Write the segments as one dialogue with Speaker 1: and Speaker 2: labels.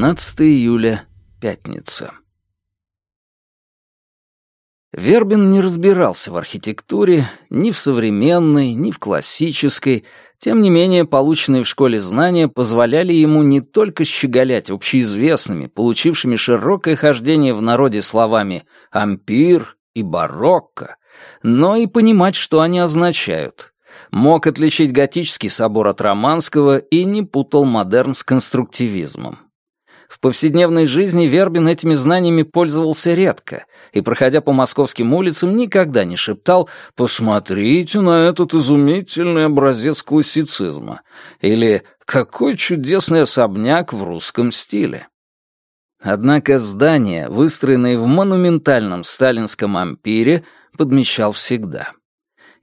Speaker 1: 15 июля, пятница. Вербин не разбирался в архитектуре, ни в современной, ни в классической, тем не менее полученные в школе знания позволяли ему не только щеголять общеизвестными, получившими широкое хождение в народе словами «ампир» и «барокко», но и понимать, что они означают. Мог отличить готический собор от романского и не путал модерн с конструктивизмом. В повседневной жизни Вербин этими знаниями пользовался редко и, проходя по московским улицам, никогда не шептал «Посмотрите на этот изумительный образец классицизма» или «Какой чудесный особняк в русском стиле». Однако здания, выстроенные в монументальном сталинском ампире, подмечал всегда.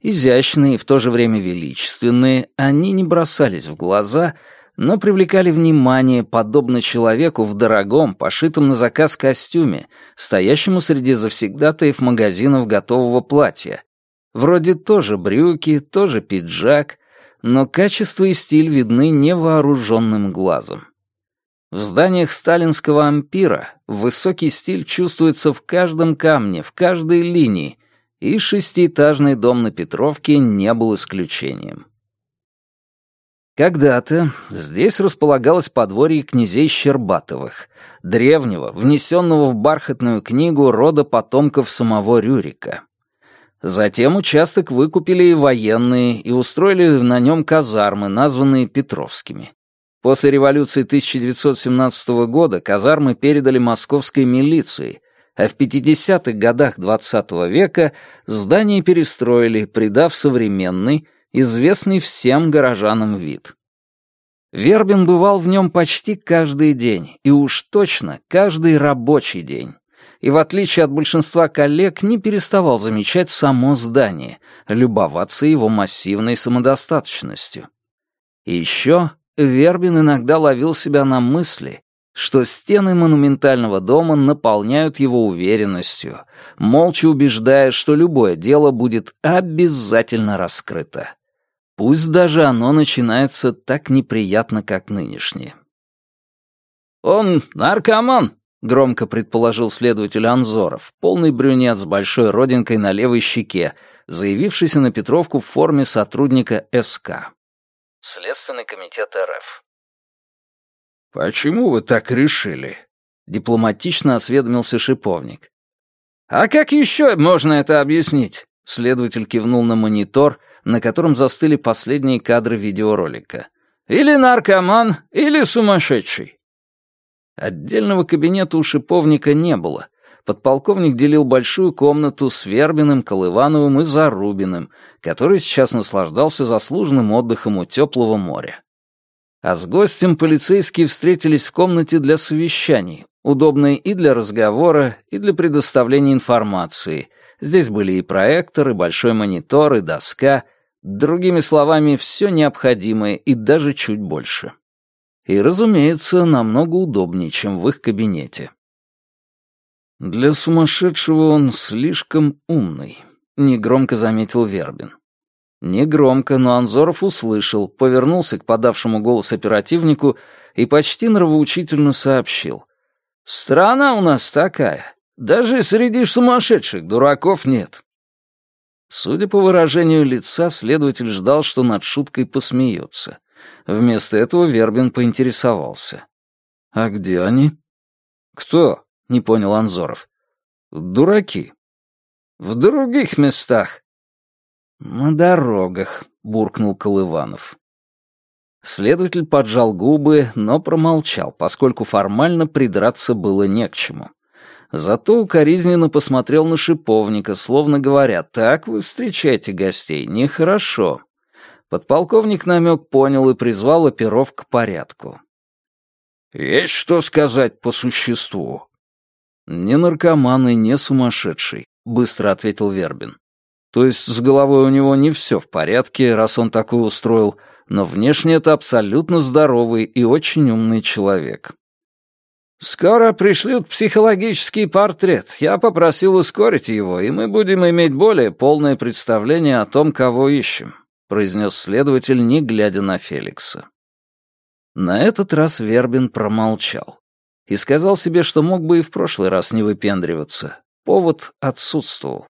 Speaker 1: Изящные и в то же время величественные, они не бросались в глаза — но привлекали внимание, подобно человеку в дорогом, пошитом на заказ костюме, стоящему среди завсегдатаев магазинов готового платья. Вроде тоже брюки, тоже пиджак, но качество и стиль видны невооруженным глазом. В зданиях сталинского ампира высокий стиль чувствуется в каждом камне, в каждой линии, и шестиэтажный дом на Петровке не был исключением. Когда-то здесь располагалось подворье князей Щербатовых, древнего, внесенного в бархатную книгу рода потомков самого Рюрика. Затем участок выкупили и военные, и устроили на нем казармы, названные Петровскими. После революции 1917 года казармы передали московской милиции, а в 50-х годах XX века здание перестроили, придав современный, известный всем горожанам вид. Вербин бывал в нем почти каждый день, и уж точно каждый рабочий день. И в отличие от большинства коллег, не переставал замечать само здание, любоваться его массивной самодостаточностью. И еще Вербин иногда ловил себя на мысли, что стены монументального дома наполняют его уверенностью, молча убеждая, что любое дело будет обязательно раскрыто. Пусть даже оно начинается так неприятно, как нынешнее. «Он наркоман», — громко предположил следователь Анзоров, полный брюнет с большой родинкой на левой щеке, заявившийся на Петровку в форме сотрудника СК. Следственный комитет РФ.
Speaker 2: «Почему вы так решили?» — дипломатично осведомился шиповник.
Speaker 3: «А как еще можно это объяснить?» Следователь кивнул на монитор, на котором застыли последние кадры видеоролика. «Или наркоман, или сумасшедший». Отдельного кабинета у шиповника не было. Подполковник делил большую комнату с Вербиным, Колывановым и Зарубиным, который сейчас наслаждался заслуженным отдыхом у теплого моря. А с гостем полицейские встретились в комнате для совещаний, удобной и для разговора, и для предоставления информации. Здесь были и проектор, и большой монитор, и доска — Другими словами, все необходимое и даже чуть больше. И, разумеется, намного удобнее, чем в их кабинете. «Для сумасшедшего он слишком умный», — негромко заметил Вербин. Негромко, но Анзоров услышал, повернулся к подавшему голос оперативнику и почти нравоучительно сообщил. «Страна у нас такая. Даже среди сумасшедших дураков нет. Судя по выражению лица, следователь ждал, что над шуткой посмеются. Вместо этого Вербин поинтересовался. «А где они?» «Кто?» — не понял Анзоров. «Дураки». «В других местах». «На дорогах», — буркнул Колыванов. Следователь поджал губы, но промолчал, поскольку формально придраться было не к чему. Зато укоризненно посмотрел на шиповника, словно говоря, «Так вы встречаете гостей, нехорошо». Подполковник намек понял и призвал оперов к порядку.
Speaker 2: «Есть что сказать по существу?»
Speaker 1: «Не наркоман и не сумасшедший», — быстро ответил Вербин. «То есть с головой у него не все в порядке, раз он такой устроил, но внешне это абсолютно здоровый и очень умный человек. «Скоро пришлют психологический портрет. Я попросил ускорить его, и мы будем иметь более полное представление о том, кого ищем», — произнес следователь, не глядя на Феликса. На этот раз Вербин промолчал. и сказал себе, что мог бы и в прошлый раз не выпендриваться. Повод отсутствовал.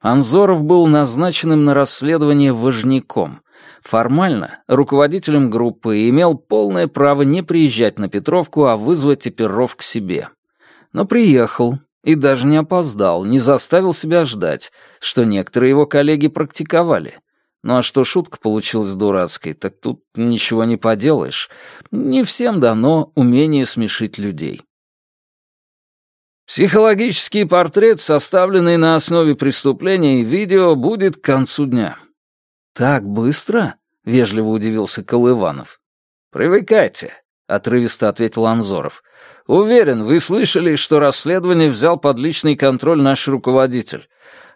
Speaker 1: Анзоров был назначенным на расследование важняком. Формально, руководителем группы имел полное право не приезжать на Петровку, а вызвать оперов к себе. Но приехал и даже не опоздал, не заставил себя ждать, что некоторые его коллеги практиковали. Ну а что шутка получилась дурацкой, так тут ничего не поделаешь. Не всем дано умение смешить людей. Психологический портрет, составленный на основе преступления и видео, будет к концу дня. Так быстро? Вежливо удивился Колыванов. Привыкайте, отрывисто ответил Анзоров. Уверен, вы слышали, что расследование взял под личный контроль наш руководитель.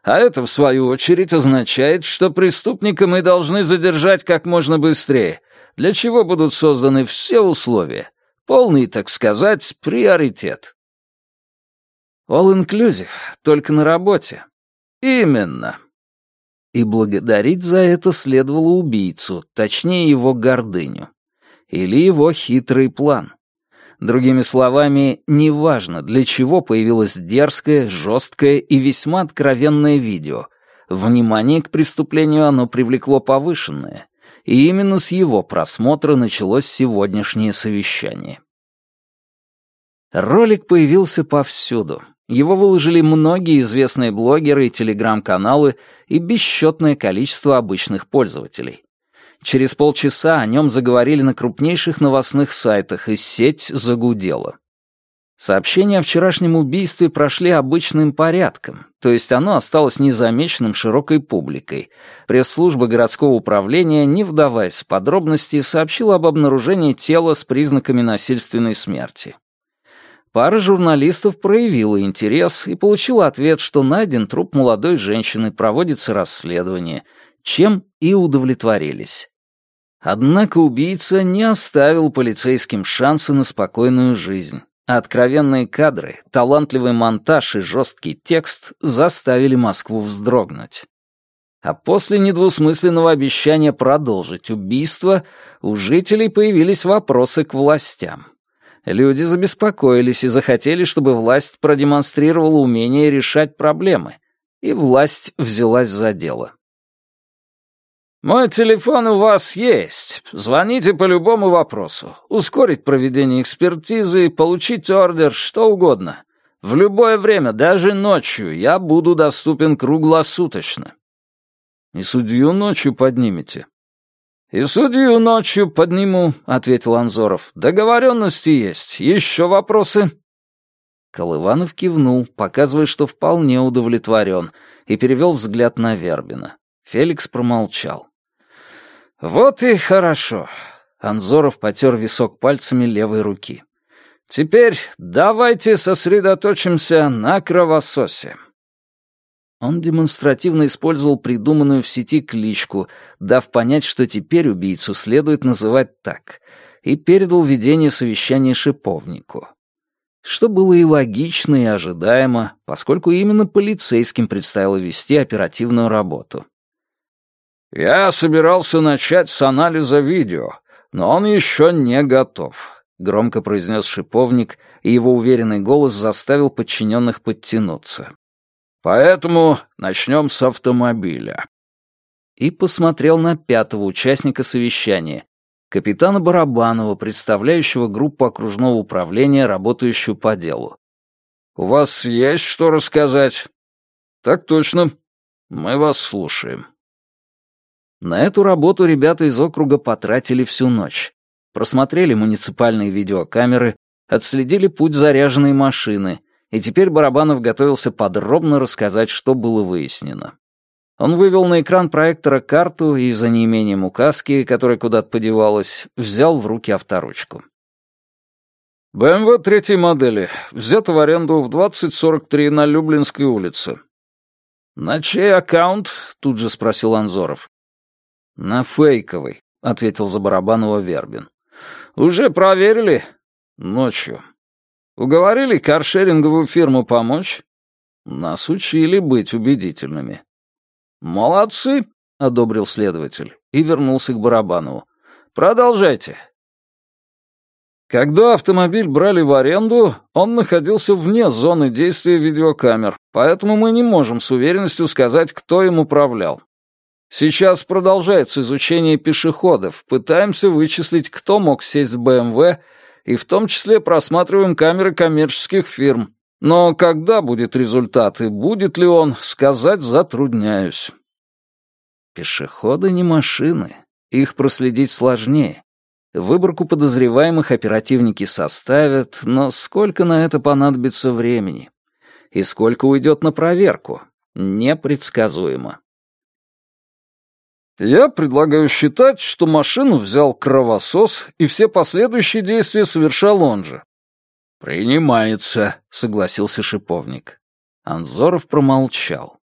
Speaker 1: А это, в свою очередь, означает, что преступника мы должны задержать как можно быстрее, для чего будут созданы все условия. Полный, так сказать, приоритет. All-inclusive, только на работе. Именно. И благодарить за это следовало убийцу, точнее его гордыню. Или его хитрый план. Другими словами, неважно, для чего появилось дерзкое, жесткое и весьма откровенное видео. Внимание к преступлению оно привлекло повышенное. И именно с его просмотра началось сегодняшнее совещание. Ролик появился повсюду. Его выложили многие известные блогеры и телеграм-каналы и бесчетное количество обычных пользователей. Через полчаса о нем заговорили на крупнейших новостных сайтах, и сеть загудела. Сообщения о вчерашнем убийстве прошли обычным порядком, то есть оно осталось незамеченным широкой публикой. Пресс-служба городского управления, не вдаваясь в подробности, сообщила об обнаружении тела с признаками насильственной смерти. Пара журналистов проявила интерес и получила ответ, что найден труп молодой женщины, проводится расследование, чем и удовлетворились. Однако убийца не оставил полицейским шансы на спокойную жизнь. А откровенные кадры, талантливый монтаж и жесткий текст заставили Москву вздрогнуть. А после недвусмысленного обещания продолжить убийство у жителей появились вопросы к властям. Люди забеспокоились и захотели, чтобы власть продемонстрировала умение решать проблемы. И власть взялась за дело. «Мой телефон у вас есть. Звоните по любому вопросу. Ускорить проведение экспертизы, получить ордер, что угодно. В любое время, даже ночью, я буду доступен круглосуточно». «И судью ночью поднимете?» «И судью ночью подниму», — ответил Анзоров. «Договоренности есть. Еще вопросы?» Колыванов кивнул, показывая, что вполне удовлетворен, и перевел взгляд на Вербина. Феликс промолчал. «Вот и хорошо», — Анзоров потер висок пальцами левой руки. «Теперь давайте сосредоточимся на кровососе». Он демонстративно использовал придуманную в сети кличку, дав понять, что теперь убийцу следует называть так, и передал ведение совещания шиповнику. Что было и логично, и ожидаемо, поскольку именно полицейским предстояло вести оперативную работу. «Я собирался начать с анализа видео, но он еще не готов», — громко произнес шиповник, и его уверенный голос заставил подчиненных подтянуться. Поэтому начнем с автомобиля». И посмотрел на пятого участника совещания, капитана Барабанова, представляющего группу окружного управления, работающую по делу. «У вас есть что рассказать?» «Так точно. Мы вас слушаем». На эту работу ребята из округа потратили всю ночь. Просмотрели муниципальные видеокамеры, отследили путь заряженной машины — и теперь Барабанов готовился подробно рассказать, что было выяснено. Он вывел на экран проектора карту и, за неимением указки, которая куда-то подевалась, взял в руки авторучку. «БМВ третьей модели. Взято в аренду в 2043 на Люблинской улице». «На чей аккаунт?» — тут же спросил Анзоров. «На фейковый», — ответил за Барабанова Вербин. «Уже проверили?» «Ночью. Уговорили каршеринговую фирму помочь? Нас учили быть убедительными. Молодцы, одобрил следователь и вернулся к Барабанову. Продолжайте. Когда автомобиль брали в аренду, он находился вне зоны действия видеокамер, поэтому мы не можем с уверенностью сказать, кто им управлял. Сейчас продолжается изучение пешеходов, пытаемся вычислить, кто мог сесть в БМВ, и в том числе просматриваем камеры коммерческих фирм. Но когда будет результат и будет ли он, сказать затрудняюсь.
Speaker 4: Пешеходы не машины, их проследить сложнее. Выборку подозреваемых оперативники составят, но сколько на это понадобится времени? И сколько уйдет на проверку? Непредсказуемо.
Speaker 1: Я предлагаю считать, что машину взял кровосос, и все последующие действия совершал он же.
Speaker 4: «Принимается», — согласился шиповник. Анзоров промолчал.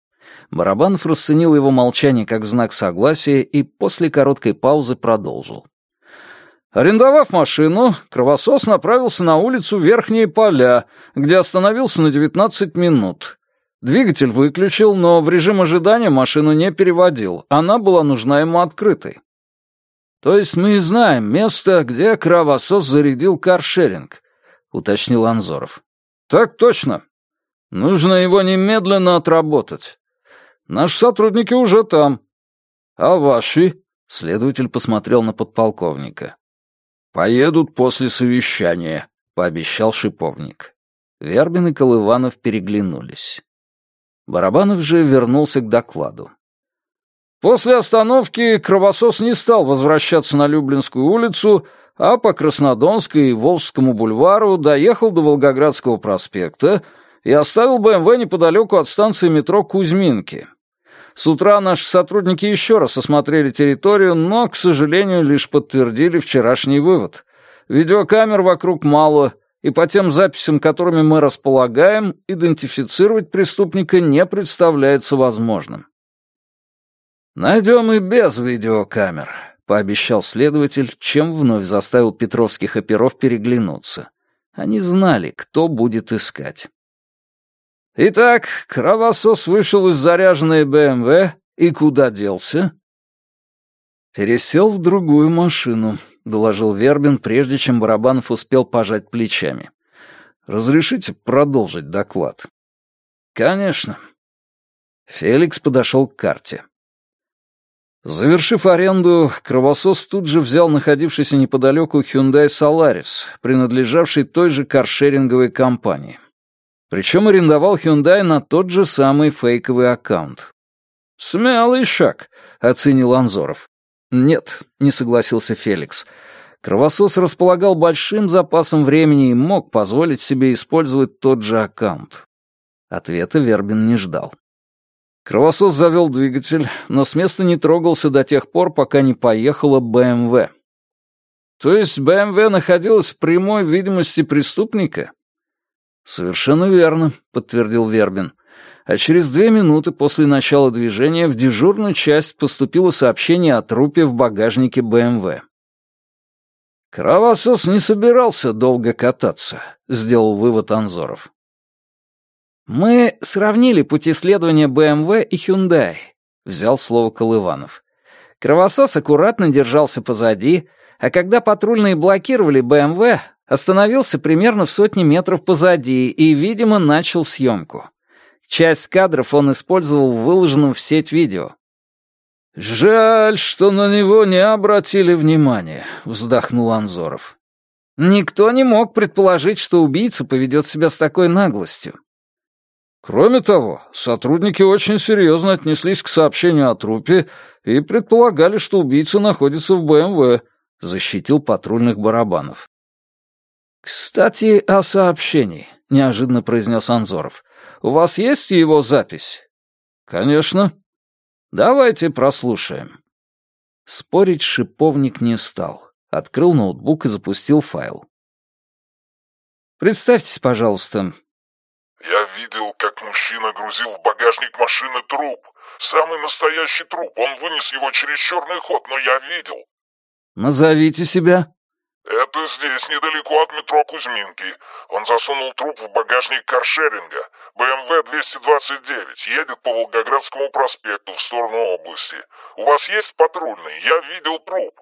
Speaker 4: Барабанов расценил его молчание как знак согласия и после короткой паузы продолжил.
Speaker 1: Арендовав машину, кровосос направился на улицу Верхние Поля, где остановился на 19 минут. Двигатель выключил, но в режим ожидания машину не переводил. Она была нужна ему открытой. То есть мы знаем место, где кровосос зарядил каршеринг, уточнил Анзоров. Так точно. Нужно его немедленно отработать. Наши сотрудники уже там. А ваши? Следователь посмотрел на подполковника. «Поедут после совещания», — пообещал шиповник.
Speaker 4: Вербин и Колыванов переглянулись. Барабанов же вернулся к докладу.
Speaker 1: После остановки кровосос не стал возвращаться на Люблинскую улицу, а по Краснодонской и Волжскому бульвару доехал до Волгоградского проспекта и оставил БМВ неподалеку от станции метро Кузьминки. С утра наши сотрудники еще раз осмотрели территорию, но, к сожалению, лишь подтвердили вчерашний вывод. Видеокамер вокруг мало, и по тем записям, которыми мы располагаем, идентифицировать преступника не представляется возможным. «Найдем и без видеокамер», — пообещал следователь, чем вновь заставил петровских оперов переглянуться. Они знали, кто будет искать. Итак, кровосос вышел из заряженной БМВ и куда делся?
Speaker 4: Пересел в другую машину, доложил Вербин, прежде чем Барабанов успел пожать плечами. Разрешите продолжить доклад?
Speaker 1: Конечно.
Speaker 4: Феликс подошел к карте.
Speaker 1: Завершив аренду, кровосос тут же взял находившийся неподалеку Hyundai Solaris, принадлежавший той же каршеринговой компании. Причем арендовал Hyundai на тот же самый фейковый аккаунт. «Смелый шаг», — оценил Анзоров. «Нет», — не согласился Феликс. Кровосос располагал большим запасом времени и мог позволить себе использовать тот же аккаунт. Ответа Вербин не ждал. Кровосос завел двигатель, но с места не трогался до тех пор, пока не поехала БМВ. То есть БМВ находилась в прямой видимости преступника? «Совершенно верно», — подтвердил Вербин. А через две минуты после начала движения в дежурную часть поступило сообщение о трупе в багажнике БМВ. «Кровосос не собирался долго кататься», — сделал вывод Анзоров. «Мы сравнили пути следования БМВ и Hyundai», — взял слово Колыванов. Кровосос аккуратно держался позади, а когда патрульные блокировали БМВ, Остановился примерно в сотне метров позади и, видимо, начал съемку. Часть кадров он использовал в выложенном в сеть видео. «Жаль, что на него не обратили внимания», — вздохнул Анзоров. «Никто не мог предположить, что убийца поведет себя с такой наглостью». Кроме того, сотрудники очень серьезно отнеслись к сообщению о трупе и предполагали, что убийца находится в БМВ, защитил патрульных барабанов. «Кстати, о сообщении», — неожиданно произнес Анзоров. «У вас есть его запись?» «Конечно». «Давайте прослушаем». Спорить шиповник не стал. Открыл ноутбук и запустил файл. «Представьтесь, пожалуйста».
Speaker 5: «Я видел, как мужчина грузил в багажник машины труп. Самый настоящий труп. Он вынес его через черный ход, но я видел».
Speaker 4: «Назовите себя».
Speaker 5: «Это здесь, недалеко от метро Кузьминки. Он засунул труп в багажник каршеринга. БМВ-229 едет по Волгоградскому проспекту в сторону области. У вас есть патрульный? Я видел труп».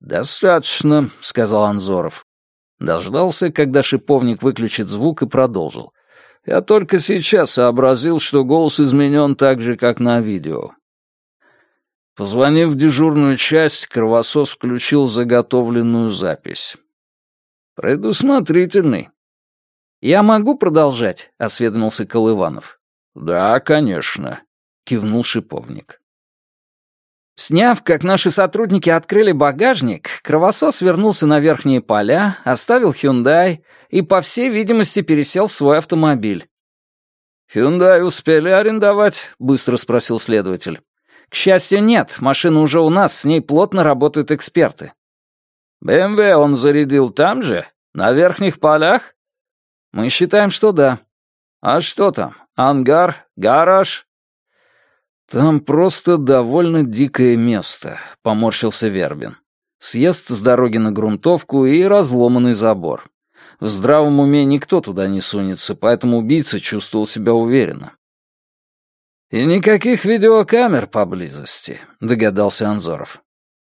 Speaker 4: «Достаточно», — сказал Анзоров.
Speaker 1: Дождался, когда шиповник выключит звук и продолжил. Я только сейчас сообразил, что голос изменен так же, как на видео. Позвонив в дежурную часть, кровосос включил заготовленную запись. Предусмотрительный. «Я могу продолжать?» — осведомился Колыванов. «Да, конечно», — кивнул шиповник. Сняв, как наши сотрудники открыли багажник, кровосос вернулся на верхние поля, оставил «Хюндай» и, по всей видимости, пересел в свой автомобиль. «Хюндай успели арендовать?» — быстро спросил следователь. «К счастью, нет. Машина уже у нас, с ней плотно работают эксперты». «БМВ он зарядил там же? На верхних полях?» «Мы считаем, что да». «А что там? Ангар? Гараж?» «Там просто довольно дикое место», — поморщился Вербин. «Съезд с дороги на грунтовку и разломанный забор. В здравом уме никто туда не сунется, поэтому убийца чувствовал себя уверенно». «И никаких видеокамер поблизости», — догадался Анзоров.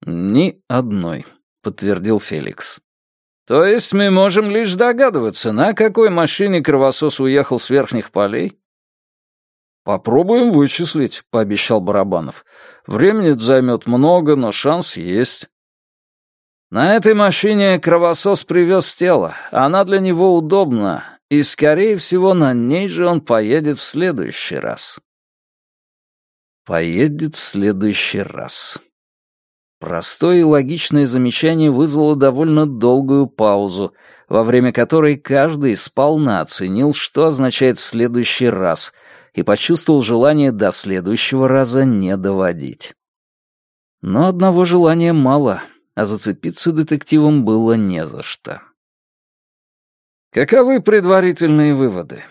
Speaker 1: «Ни одной», — подтвердил Феликс. «То есть мы можем лишь догадываться, на какой машине кровосос уехал с верхних полей?» «Попробуем вычислить», — пообещал Барабанов. «Времени займет много, но шанс есть». «На этой машине кровосос привез тело. Она для него удобна, и, скорее всего, на ней же он поедет в следующий раз». «Поедет в следующий раз». Простое и логичное замечание вызвало довольно долгую паузу, во время которой каждый сполна оценил, что означает «в следующий раз», и почувствовал желание до следующего раза не доводить. Но одного желания мало, а зацепиться детективом было не за что. Каковы предварительные выводы?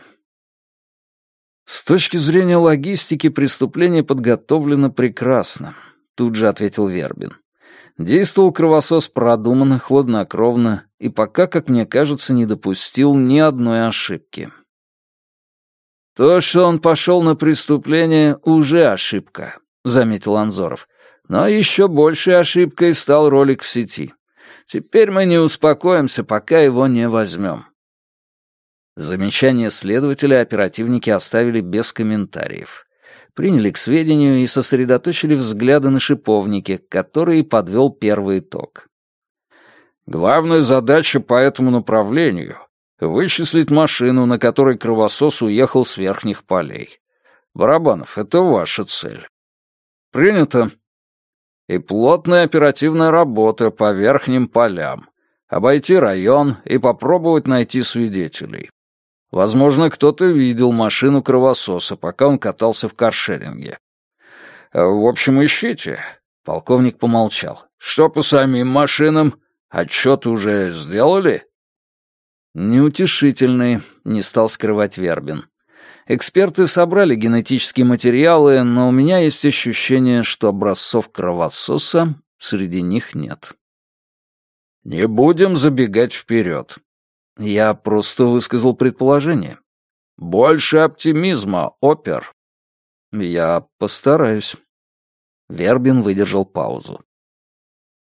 Speaker 1: С точки зрения логистики преступление подготовлено прекрасно, тут же ответил Вербин. Действовал кровосос продуманно, хладнокровно и пока, как мне кажется, не допустил ни одной ошибки. «То, что он пошел на преступление, уже ошибка», — заметил Анзоров. «Но еще большей ошибкой стал ролик в сети. Теперь мы не успокоимся, пока его не возьмем». Замечание следователя оперативники оставили без комментариев. Приняли к сведению и сосредоточили взгляды на шиповнике, который подвел первый итог. «Главная задача по этому направлению Вычислить машину, на которой кровосос уехал с верхних полей. Барабанов, это ваша цель. Принято. И плотная оперативная работа по верхним полям. Обойти район и попробовать найти свидетелей. Возможно, кто-то видел машину кровососа, пока он катался в каршеринге. В общем, ищите. Полковник помолчал. Что по самим машинам? Отчет уже сделали? Неутешительный, не стал скрывать Вербин. Эксперты собрали генетические материалы, но у меня есть ощущение, что образцов кровососа среди них нет. Не будем забегать вперед. Я просто высказал предположение. Больше оптимизма, опер. Я постараюсь. Вербин выдержал паузу.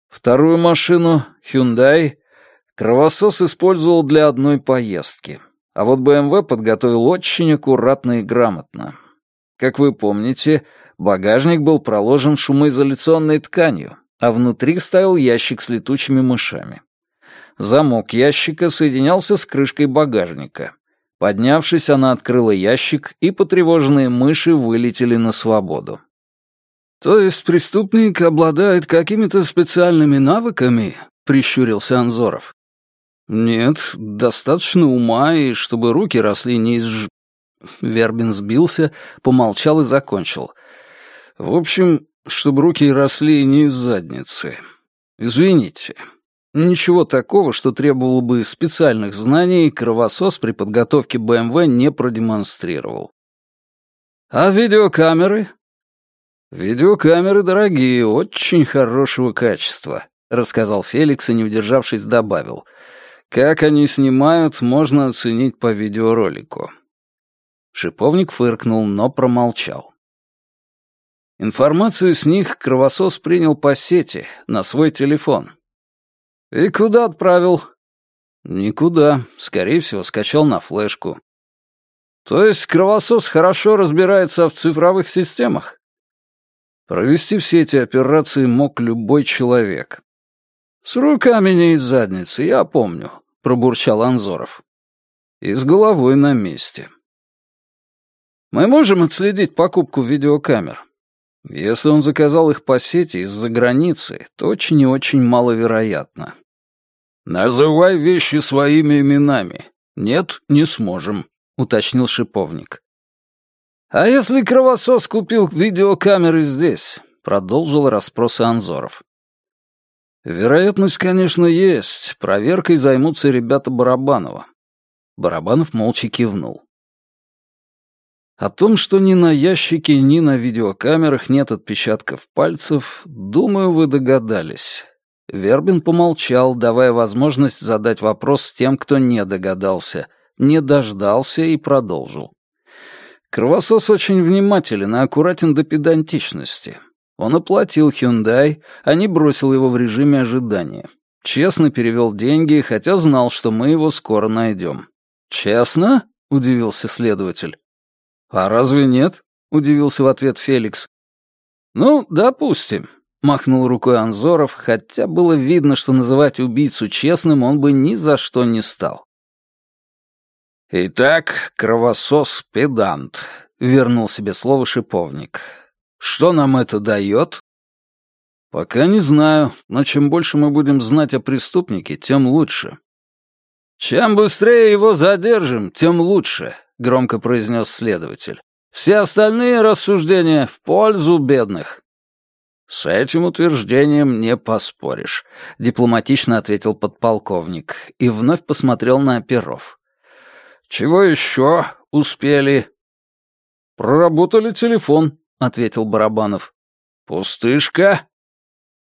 Speaker 1: Вторую машину, Hyundai, Кровосос использовал для одной поездки, а вот БМВ подготовил очень аккуратно и грамотно. Как вы помните, багажник был проложен шумоизоляционной тканью, а внутри стоял ящик с летучими мышами. Замок ящика соединялся с крышкой багажника. Поднявшись, она открыла ящик, и потревоженные мыши вылетели на свободу. «То есть преступник обладает какими-то специальными навыками?» — прищурился Анзоров. «Нет, достаточно ума, и чтобы руки росли не из...» ж...» Вербин сбился, помолчал и закончил. «В общем, чтобы руки росли не из задницы. Извините, ничего такого, что требовало бы специальных знаний, кровосос при подготовке БМВ не продемонстрировал. А видеокамеры? Видеокамеры дорогие, очень хорошего качества», — рассказал Феликс и, не удержавшись, добавил — как они снимают, можно оценить по видеоролику. Шиповник фыркнул, но промолчал. Информацию с них кровосос принял по сети, на свой телефон. «И куда отправил?» Никуда. Скорее всего, скачал на флешку. То есть кровосос хорошо разбирается в цифровых системах? Провести все эти операции мог любой человек. «С руками не из задницы, я помню», — пробурчал Анзоров. «И с головой на месте». «Мы можем отследить покупку видеокамер?» Если он заказал их по сети из-за границы, то очень и очень маловероятно. «Называй вещи своими именами. Нет, не сможем», — уточнил шиповник. «А если кровосос купил видеокамеры здесь?» — продолжил расспросы Анзоров. «Вероятность, конечно, есть. Проверкой займутся ребята Барабанова». Барабанов молча кивнул. О том, что ни на ящике, ни на видеокамерах нет отпечатков пальцев, думаю, вы догадались. Вербин помолчал, давая возможность задать вопрос тем, кто не догадался, не дождался и продолжил. Кровосос очень внимателен и аккуратен до педантичности. Он оплатил Hyundai, а не бросил его в режиме ожидания. Честно перевел деньги, хотя знал, что мы его скоро найдем. «Честно?» — удивился следователь. «А разве нет?» — удивился в ответ Феликс. «Ну, допустим», — махнул рукой Анзоров, хотя было видно, что называть убийцу честным он бы ни за что не стал. «Итак, кровосос-педант», — вернул себе слово шиповник. Что нам это дает? Пока не знаю, но чем больше мы будем знать о преступнике, тем лучше. Чем быстрее его задержим, тем лучше, громко произнес следователь. Все остальные рассуждения в пользу бедных. С этим утверждением не поспоришь, дипломатично ответил подполковник и вновь посмотрел на оперов. Чего еще успели? Проработали телефон, ответил Барабанов. «Пустышка?»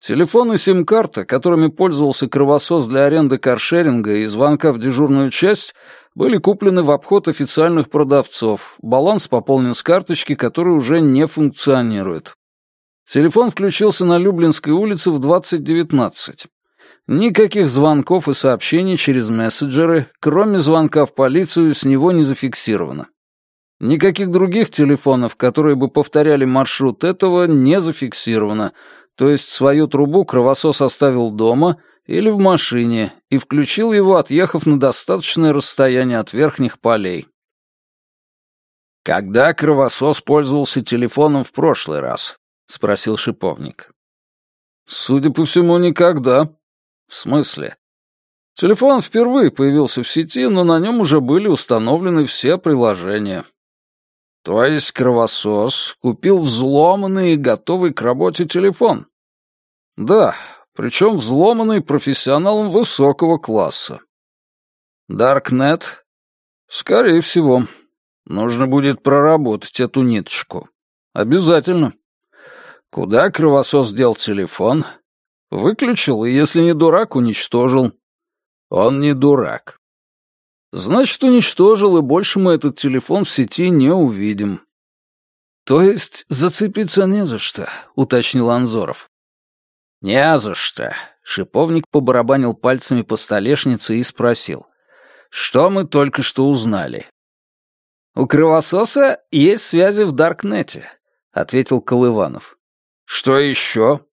Speaker 1: Телефон и сим-карта, которыми пользовался кровосос для аренды каршеринга и звонка в дежурную часть, были куплены в обход официальных продавцов. Баланс пополнен с карточки, которая уже не функционирует. Телефон включился на Люблинской улице в 2019. Никаких звонков и сообщений через мессенджеры, кроме звонка в полицию, с него не зафиксировано. Никаких других телефонов, которые бы повторяли маршрут этого, не зафиксировано, то есть свою трубу кровосос оставил дома или в машине и включил его, отъехав на достаточное расстояние от верхних полей. «Когда кровосос пользовался телефоном в прошлый раз?» — спросил шиповник. «Судя по всему, никогда». «В смысле?» «Телефон впервые появился в сети, но на нем уже были установлены все приложения». То есть кровосос купил взломанный и готовый к работе телефон? Да, причем взломанный профессионалом высокого класса. Даркнет? Скорее всего. Нужно будет проработать эту ниточку. Обязательно. Куда кровосос дел телефон? Выключил, и если не дурак, уничтожил. Он не дурак. Значит, уничтожил, и больше мы этот телефон в сети не увидим. То есть зацепиться не за что, уточнил Анзоров. Не за что. Шиповник побарабанил пальцами по столешнице и спросил. Что мы только что узнали? У кровососа есть связи в Даркнете, ответил Колыванов. Что еще?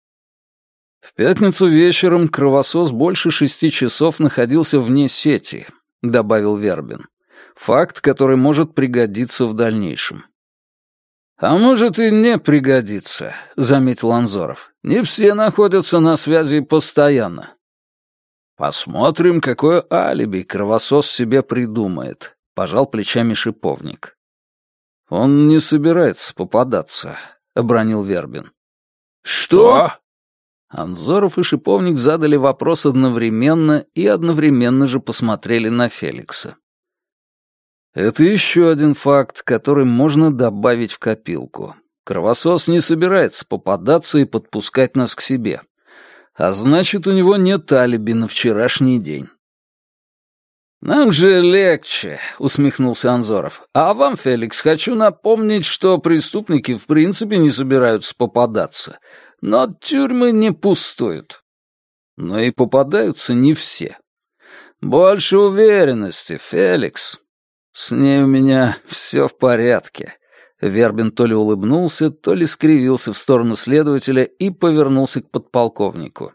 Speaker 1: В пятницу вечером кровосос больше шести часов находился вне сети, — добавил Вербин. «Факт, который может пригодиться в дальнейшем». «А может и не пригодится», — заметил Анзоров. «Не все находятся на связи постоянно». «Посмотрим, какое алиби кровосос себе придумает», — пожал плечами шиповник. «Он не собирается попадаться», — обронил Вербин. «Что?» Анзоров и Шиповник задали вопрос одновременно и одновременно же посмотрели на Феликса. Это еще один факт, который можно добавить в копилку. Кровосос не собирается попадаться и подпускать нас к себе. А значит, у него нет алиби на вчерашний день. «Нам же легче», — усмехнулся Анзоров. «А вам, Феликс, хочу напомнить, что преступники в принципе не собираются попадаться. Но тюрьмы не пустуют. Но и попадаются не все. «Больше уверенности, Феликс. С ней у меня все в порядке». Вербин то ли улыбнулся, то ли скривился в сторону следователя и повернулся к подполковнику.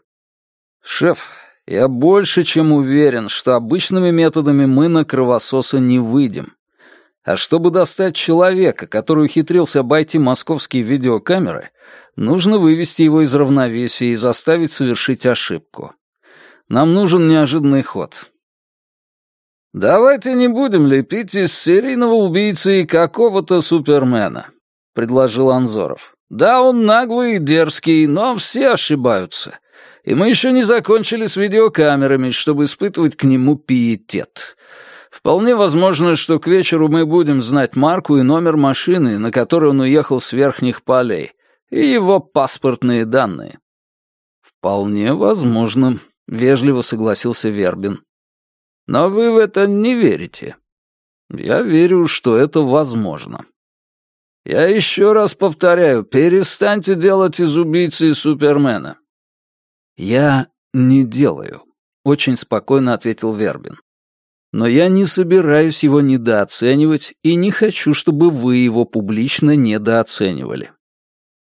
Speaker 1: «Шеф, я больше чем уверен, что обычными методами мы на кровососа не выйдем. А чтобы достать человека, который ухитрился обойти московские видеокамеры, нужно вывести его из равновесия и заставить совершить ошибку. Нам нужен неожиданный ход. «Давайте не будем лепить из серийного убийцы и какого-то супермена», — предложил Анзоров. «Да, он наглый и дерзкий, но все ошибаются. И мы еще не закончили с видеокамерами, чтобы испытывать к нему пиетет. Вполне возможно, что к вечеру мы будем знать марку и номер машины, на которой он уехал с верхних полей, и его паспортные данные. Вполне возможно, вежливо согласился Вербин. Но вы в это не верите. Я верю, что это возможно. Я еще раз повторяю, перестаньте делать из убийцы Супермена. Я не делаю, очень спокойно ответил Вербин. Но я не собираюсь его недооценивать и не хочу, чтобы вы его публично недооценивали.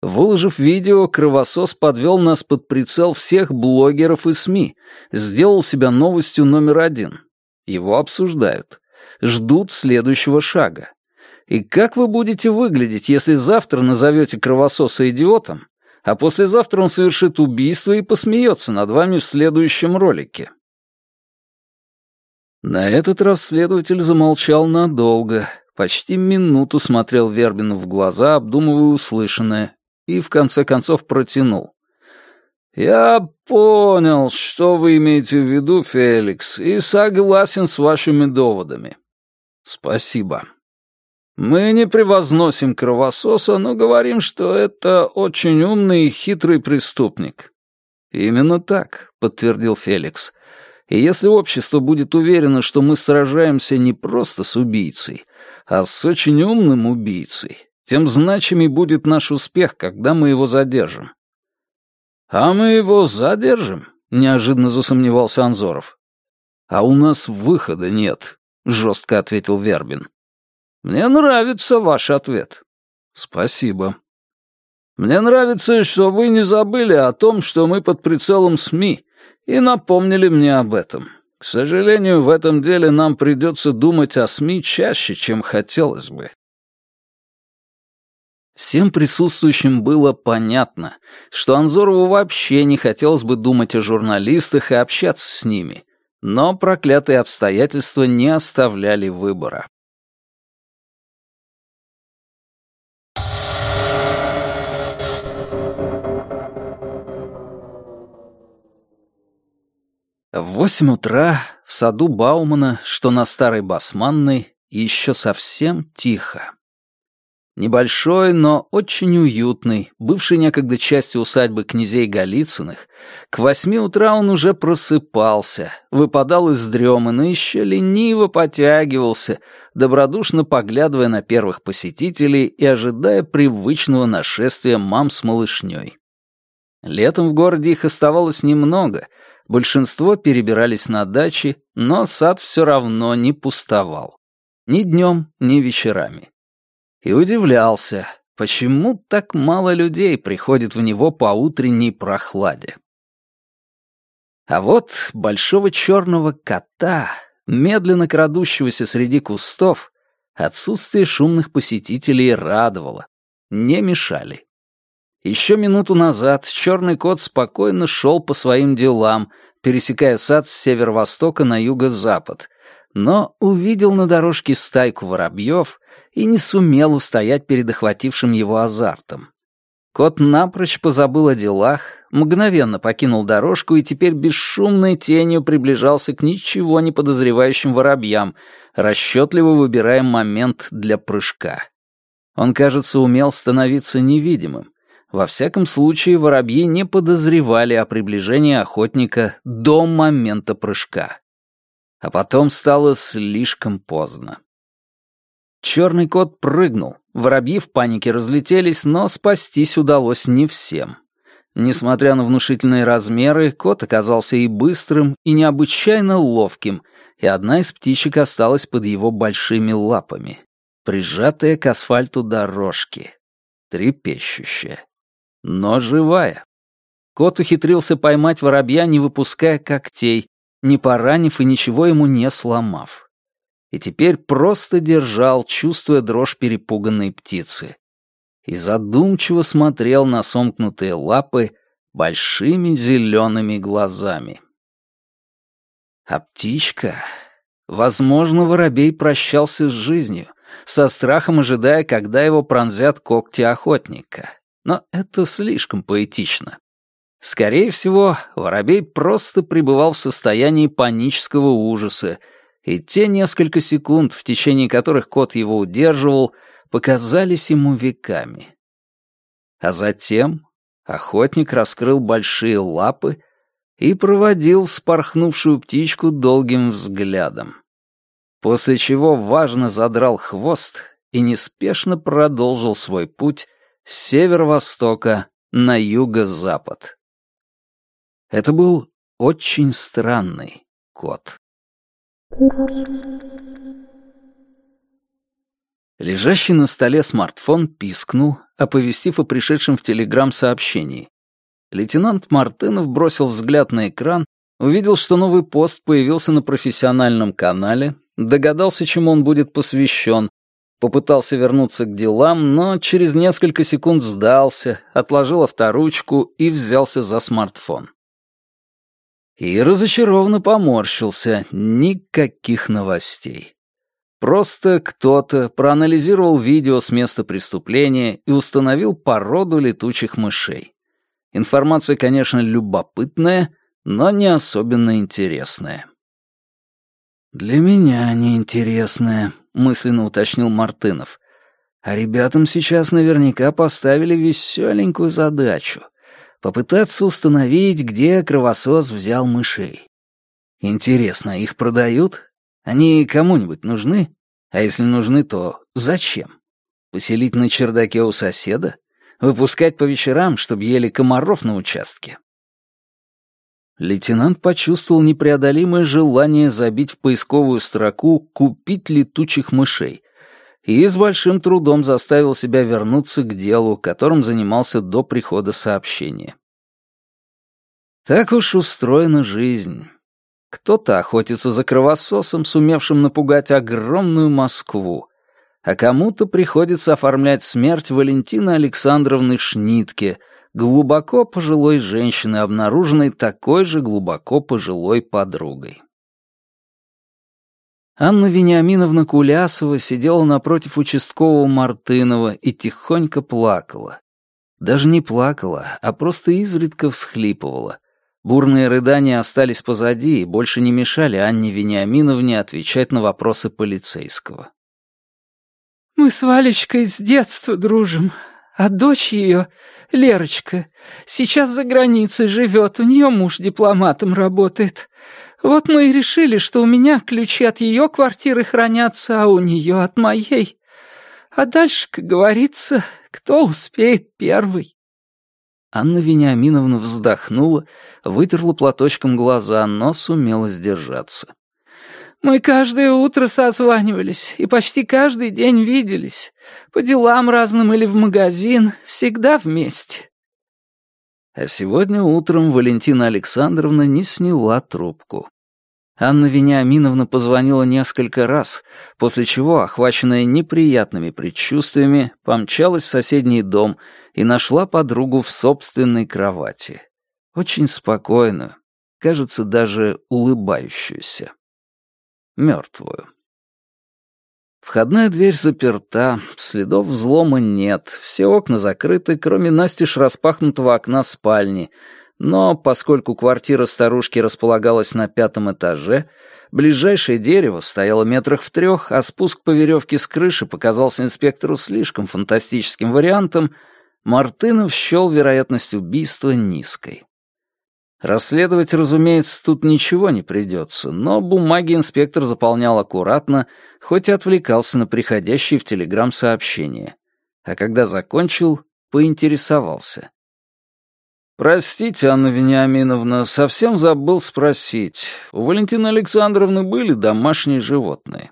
Speaker 1: Выложив видео, кровосос подвел нас под прицел всех блогеров и СМИ, сделал себя новостью номер один. Его обсуждают. Ждут следующего шага. И как вы будете выглядеть, если завтра назовете кровососа идиотом, а послезавтра он совершит убийство и посмеется над вами в следующем ролике? На этот раз следователь замолчал надолго, почти минуту смотрел Вербину в глаза, обдумывая услышанное, и в конце концов протянул. «Я понял, что вы имеете в виду, Феликс, и согласен с вашими доводами. Спасибо. Мы не превозносим кровососа, но говорим, что это очень умный и хитрый преступник». «Именно так», — подтвердил Феликс. И если общество будет уверено, что мы сражаемся не просто с убийцей, а с очень умным убийцей, тем значимей будет наш успех, когда мы его задержим. «А мы его задержим?» — неожиданно засомневался Анзоров. «А у нас выхода нет», — жестко ответил Вербин. «Мне нравится ваш ответ». «Спасибо». «Мне нравится, что вы не забыли о том, что мы под прицелом СМИ, и напомнили мне об этом. К сожалению, в этом деле нам придется думать о СМИ чаще, чем хотелось бы. Всем присутствующим было понятно, что Анзорову вообще не хотелось бы думать о журналистах и общаться с ними, но проклятые обстоятельства не оставляли выбора. В восемь утра в саду Баумана, что на Старой Басманной, еще совсем тихо. Небольшой, но очень уютный, бывший некогда частью усадьбы князей Голицыных, к восьми утра он уже просыпался, выпадал из дремы, но еще лениво потягивался, добродушно поглядывая на первых посетителей и ожидая привычного нашествия мам с малышней. Летом в городе их оставалось немного — Большинство перебирались на дачи, но сад все равно не пустовал. Ни днем, ни вечерами. И удивлялся, почему так мало людей приходит в него по утренней прохладе. А вот большого черного кота, медленно крадущегося среди кустов, отсутствие шумных посетителей радовало, не мешали. Еще минуту назад черный кот спокойно шел по своим делам, пересекая сад с северо-востока на юго-запад, но увидел на дорожке стайку воробьев и не сумел устоять перед охватившим его азартом. Кот напрочь позабыл о делах, мгновенно покинул дорожку и теперь бесшумной тенью приближался к ничего не подозревающим воробьям, расчетливо выбирая момент для прыжка. Он, кажется, умел становиться невидимым, во всяком случае, воробьи не подозревали о приближении охотника до момента прыжка. А потом стало слишком поздно. Черный кот прыгнул, воробьи в панике разлетелись, но спастись удалось не всем. Несмотря на внушительные размеры, кот оказался и быстрым, и необычайно ловким, и одна из птичек осталась под его большими лапами, прижатая к асфальту дорожки, трепещущая, но живая. Кот ухитрился поймать воробья, не выпуская когтей, не поранив и ничего ему не сломав. И теперь просто держал, чувствуя дрожь перепуганной птицы. И задумчиво смотрел на сомкнутые лапы большими зелеными глазами. А птичка... Возможно, воробей прощался с жизнью, со страхом ожидая, когда его пронзят когти охотника. Но это слишком поэтично. Скорее всего, воробей просто пребывал в состоянии панического ужаса, и те несколько секунд, в течение которых кот его удерживал, показались ему веками. А затем охотник раскрыл большие лапы и проводил вспорхнувшую птичку долгим взглядом. После чего важно задрал хвост и неспешно продолжил свой путь с северо-востока на юго-запад. Это был очень странный кот. Лежащий на столе смартфон пискнул, оповестив о пришедшем в телеграм сообщении. Лейтенант Мартынов бросил взгляд на экран, увидел, что новый пост появился на профессиональном канале, догадался, чему он будет посвящен, попытался вернуться к делам, но через несколько секунд сдался, отложил авторучку и взялся за смартфон. И разочарованно поморщился. Никаких новостей. Просто кто-то проанализировал видео с места преступления и установил породу летучих мышей. Информация, конечно, любопытная, но не особенно интересная. «Для меня неинтересная», — мысленно уточнил Мартынов. «А ребятам сейчас наверняка поставили веселенькую задачу попытаться установить, где кровосос взял мышей. Интересно, их продают? Они кому-нибудь нужны? А если нужны, то зачем? Поселить на чердаке у соседа? Выпускать по вечерам, чтобы ели комаров на участке? Лейтенант почувствовал непреодолимое желание забить в поисковую строку «купить летучих мышей» и с большим трудом заставил себя вернуться к делу, которым занимался до прихода сообщения. Так уж устроена жизнь. Кто-то охотится за кровососом, сумевшим напугать огромную Москву, а кому-то приходится оформлять смерть Валентины Александровны Шнитке, глубоко пожилой женщины, обнаруженной такой же глубоко пожилой подругой. Анна Вениаминовна Кулясова сидела напротив участкового Мартынова и тихонько плакала. Даже не плакала, а просто изредка всхлипывала. Бурные рыдания остались позади и больше не мешали Анне Вениаминовне отвечать на вопросы полицейского.
Speaker 6: «Мы с Валечкой с детства дружим, а дочь ее, Лерочка, сейчас за границей живет, у нее муж дипломатом работает. Вот мы и решили, что у меня ключи от ее квартиры хранятся, а у нее от моей. А дальше, как говорится, кто успеет первый.
Speaker 1: Анна Вениаминовна вздохнула, вытерла платочком глаза, но сумела сдержаться.
Speaker 6: «Мы каждое утро созванивались и почти каждый день виделись. По делам разным или в магазин, всегда вместе.
Speaker 1: А сегодня утром Валентина Александровна не сняла трубку. Анна Вениаминовна позвонила несколько раз, после чего, охваченная неприятными предчувствиями, помчалась в соседний дом и нашла подругу в собственной кровати. Очень спокойную, кажется, даже улыбающуюся. Мертвую. Входная дверь заперта, следов взлома нет, все окна закрыты, кроме настежь распахнутого окна спальни, но поскольку квартира старушки располагалась на пятом этаже, ближайшее дерево стояло метрах в трех, а спуск по веревке с крыши показался инспектору слишком фантастическим вариантом, Мартынов счел вероятность убийства низкой. Расследовать, разумеется, тут ничего не придется, но бумаги инспектор заполнял аккуратно, хоть и отвлекался на приходящие в телеграм сообщения. А когда закончил, поинтересовался.
Speaker 3: «Простите, Анна Вениаминовна, совсем забыл спросить. У Валентины Александровны были домашние животные?»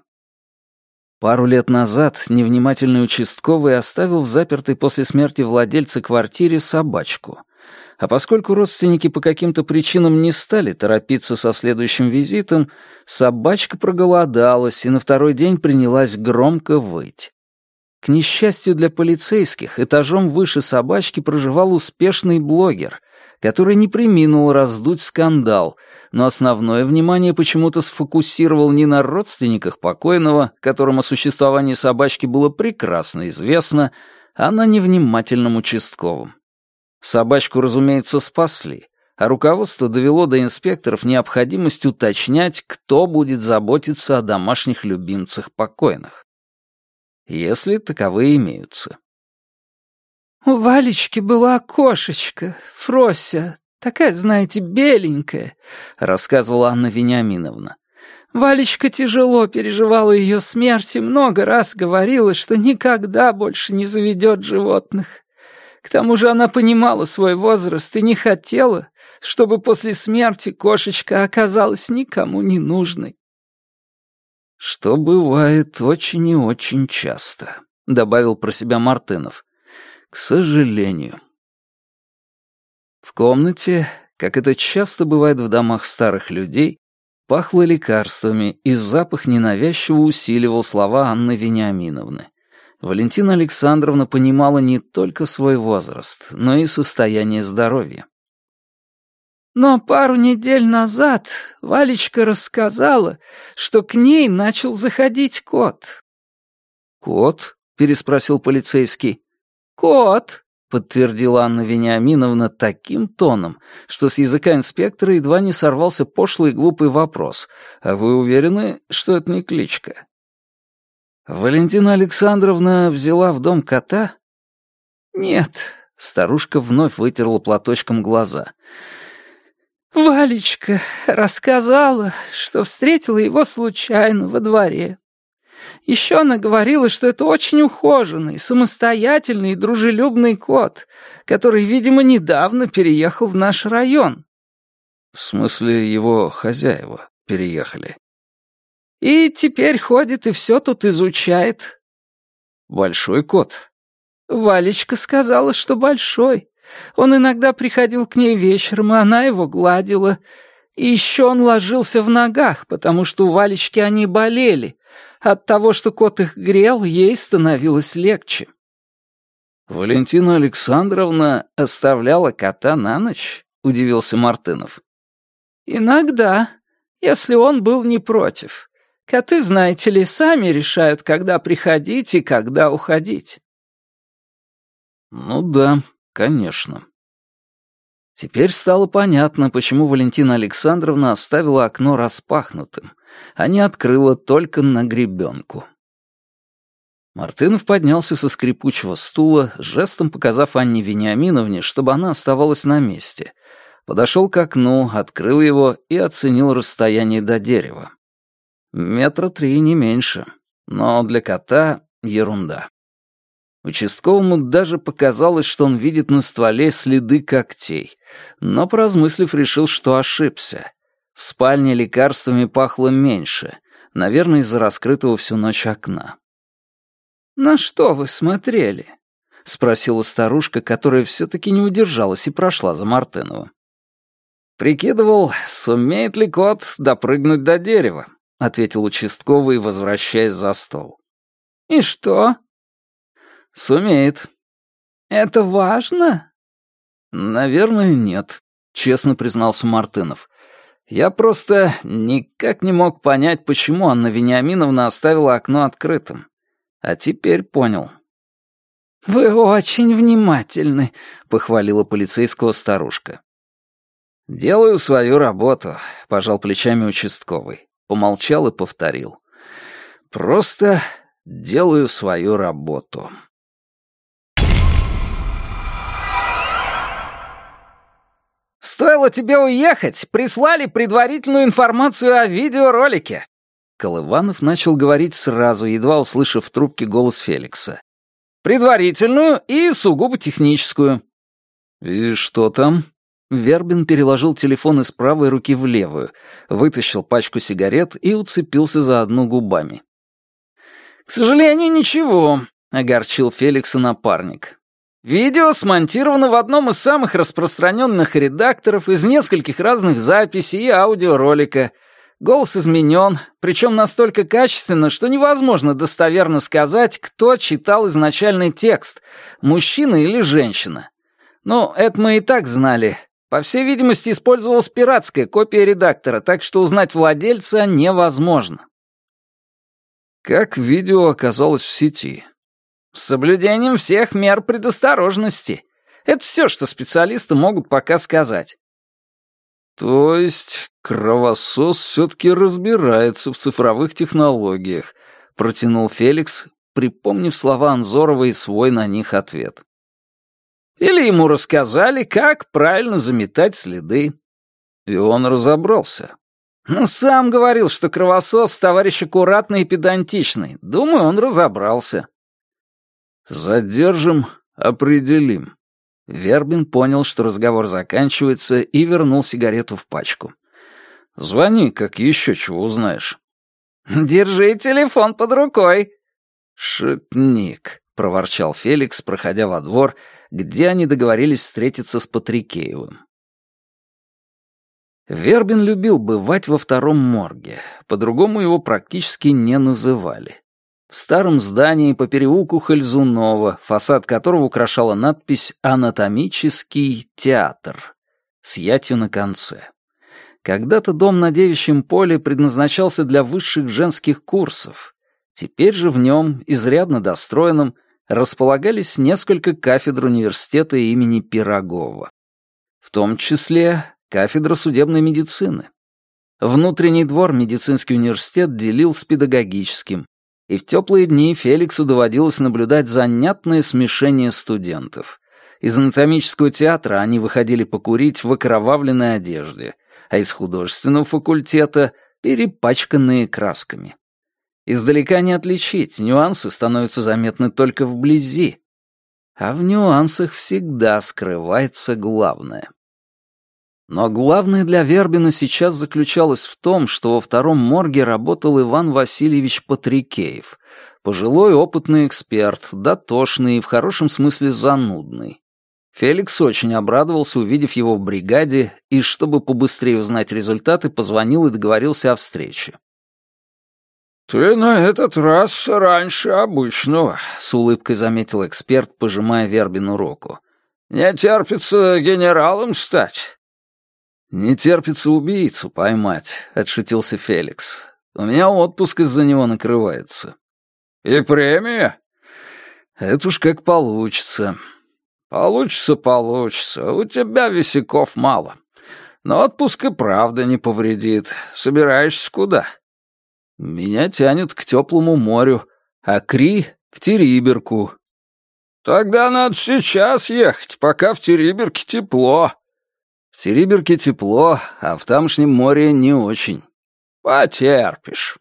Speaker 1: Пару лет назад невнимательный участковый оставил в запертой после смерти владельца квартире собачку. А поскольку родственники по каким-то причинам не стали торопиться со следующим визитом, собачка проголодалась и на второй день принялась громко выть. К несчастью для полицейских, этажом выше собачки проживал успешный блогер, который не приминул раздуть скандал, но основное внимание почему-то сфокусировал не на родственниках покойного, которым о существовании собачки было прекрасно известно, а на невнимательном участковом. Собачку, разумеется, спасли, а руководство довело до инспекторов необходимость уточнять, кто будет заботиться о домашних любимцах покойных если таковые имеются.
Speaker 6: «У Валечки была кошечка, Фрося, такая, знаете, беленькая», — рассказывала Анна Вениаминовна. Валечка тяжело переживала ее смерть и много раз говорила, что никогда больше не заведет животных. К тому же она понимала свой возраст и не хотела, чтобы после смерти кошечка оказалась никому не нужной.
Speaker 1: «Что бывает очень и очень часто», — добавил про себя Мартынов. «К сожалению». В комнате, как это часто бывает в домах старых людей, пахло лекарствами, и запах ненавязчиво усиливал слова Анны Вениаминовны. Валентина Александровна понимала не только свой возраст, но и состояние здоровья.
Speaker 6: Но пару недель назад Валечка рассказала, что к ней начал заходить кот.
Speaker 1: «Кот?» — переспросил полицейский.
Speaker 6: «Кот», — подтвердила Анна Вениаминовна таким тоном, что с языка инспектора едва не сорвался пошлый и глупый вопрос. «А вы уверены, что это не кличка?»
Speaker 1: «Валентина Александровна взяла в дом кота?»
Speaker 6: «Нет», —
Speaker 1: старушка вновь вытерла платочком глаза.
Speaker 6: Валечка рассказала, что встретила его случайно во дворе. Еще она говорила, что это очень ухоженный, самостоятельный и дружелюбный кот, который, видимо, недавно переехал в наш район.
Speaker 1: В смысле, его хозяева переехали.
Speaker 6: И теперь ходит и все тут изучает.
Speaker 1: Большой кот?
Speaker 6: Валечка сказала, что большой. Он иногда приходил к ней вечером, и она его гладила. И еще он ложился в ногах, потому что у Валечки они болели. От того, что кот их грел, ей становилось легче.
Speaker 1: «Валентина Александровна оставляла кота на ночь?» — удивился Мартынов.
Speaker 6: «Иногда, если он был не против. Коты, знаете ли, сами решают, когда приходить и когда уходить».
Speaker 1: «Ну да, Конечно. Теперь стало понятно, почему Валентина Александровна оставила окно распахнутым, а не открыла только на гребенку. Мартынов поднялся со скрипучего стула, жестом показав Анне Вениаминовне, чтобы она оставалась на месте. Подошел к окну, открыл его и оценил расстояние до дерева. Метра три, не меньше. Но для кота — ерунда. Участковому даже показалось, что он видит на стволе следы когтей, но, поразмыслив, решил, что ошибся. В спальне лекарствами пахло меньше, наверное, из-за раскрытого всю ночь окна.
Speaker 6: «На что вы смотрели?» — спросила старушка, которая все-таки не удержалась и прошла за Мартыновым.
Speaker 1: «Прикидывал, сумеет ли кот допрыгнуть до дерева», — ответил участковый, возвращаясь за стол.
Speaker 6: «И что?»
Speaker 1: «Сумеет».
Speaker 6: «Это важно?»
Speaker 1: «Наверное, нет», — честно признался Мартынов. «Я просто никак не мог понять, почему Анна Вениаминовна оставила окно открытым. А теперь понял».
Speaker 6: «Вы очень внимательны», —
Speaker 1: похвалила полицейского старушка. «Делаю свою работу», — пожал плечами участковый. Помолчал и повторил. «Просто делаю свою работу».
Speaker 3: «Стоило тебе уехать, прислали предварительную информацию о видеоролике».
Speaker 1: Колыванов начал говорить сразу, едва услышав в трубке голос Феликса.
Speaker 3: «Предварительную и сугубо техническую».
Speaker 1: «И что там?»
Speaker 7: Вербин переложил телефон из правой руки в левую, вытащил пачку сигарет и уцепился за одну губами. «К сожалению, ничего», — огорчил Феликса напарник. «Видео смонтировано в одном из самых распространенных редакторов из нескольких разных записей и аудиоролика. Голос изменен, причем настолько качественно, что невозможно достоверно сказать, кто читал изначальный текст, мужчина или женщина. Ну, это мы и так знали. По всей видимости, использовалась пиратская копия редактора, так что узнать владельца невозможно.
Speaker 1: Как видео оказалось в сети?
Speaker 7: С соблюдением всех мер предосторожности. Это все, что специалисты могут пока сказать.
Speaker 1: То есть кровосос все-таки разбирается в цифровых технологиях, протянул Феликс, припомнив слова Анзорова и свой на них ответ.
Speaker 7: Или ему рассказали, как правильно заметать следы.
Speaker 1: И он разобрался.
Speaker 7: Но сам говорил, что кровосос — товарищ аккуратный и педантичный. Думаю, он разобрался.
Speaker 1: Задержим, определим.
Speaker 7: Вербин понял, что разговор заканчивается, и вернул сигарету в пачку.
Speaker 1: «Звони, как еще чего узнаешь».
Speaker 7: «Держи телефон под рукой».
Speaker 1: «Шутник», — проворчал Феликс, проходя во двор, где они договорились встретиться с Патрикеевым. Вербин любил бывать во втором морге, по-другому его практически не называли. В старом здании по переулку Хальзунова, фасад которого украшала надпись «Анатомический театр» с ятью на конце. Когда-то дом на Девичьем поле предназначался для высших женских курсов. Теперь же в нем, изрядно достроенном, располагались несколько кафедр университета имени Пирогова. В том числе кафедра судебной медицины. Внутренний двор медицинский университет делил с педагогическим, и в теплые дни Феликсу доводилось наблюдать занятное смешение студентов. Из анатомического театра они выходили покурить в окровавленной одежде, а из художественного факультета — перепачканные красками. Издалека не отличить, нюансы становятся заметны только вблизи. А в нюансах всегда скрывается главное. Но главное для Вербина сейчас заключалось в том, что во втором морге работал Иван Васильевич Патрикеев, пожилой опытный эксперт, дотошный и в хорошем смысле занудный. Феликс очень обрадовался, увидев его в бригаде, и, чтобы побыстрее узнать результаты, позвонил и договорился о встрече.
Speaker 8: «Ты на этот раз раньше обычного», — с улыбкой заметил эксперт, пожимая Вербину руку. «Не терпится генералом стать?»
Speaker 1: «Не терпится убийцу поймать», — отшутился Феликс. «У меня отпуск из-за него накрывается».
Speaker 8: «И премия?»
Speaker 1: «Это уж как получится».
Speaker 8: «Получится, получится. У тебя висяков мало. Но отпуск и правда не повредит. Собираешься куда?»
Speaker 1: «Меня тянет к теплому морю, а Кри — в Териберку».
Speaker 8: «Тогда надо сейчас ехать, пока в Териберке тепло»,
Speaker 1: в Сериберке тепло, а в тамошнем море не очень.
Speaker 8: Потерпишь.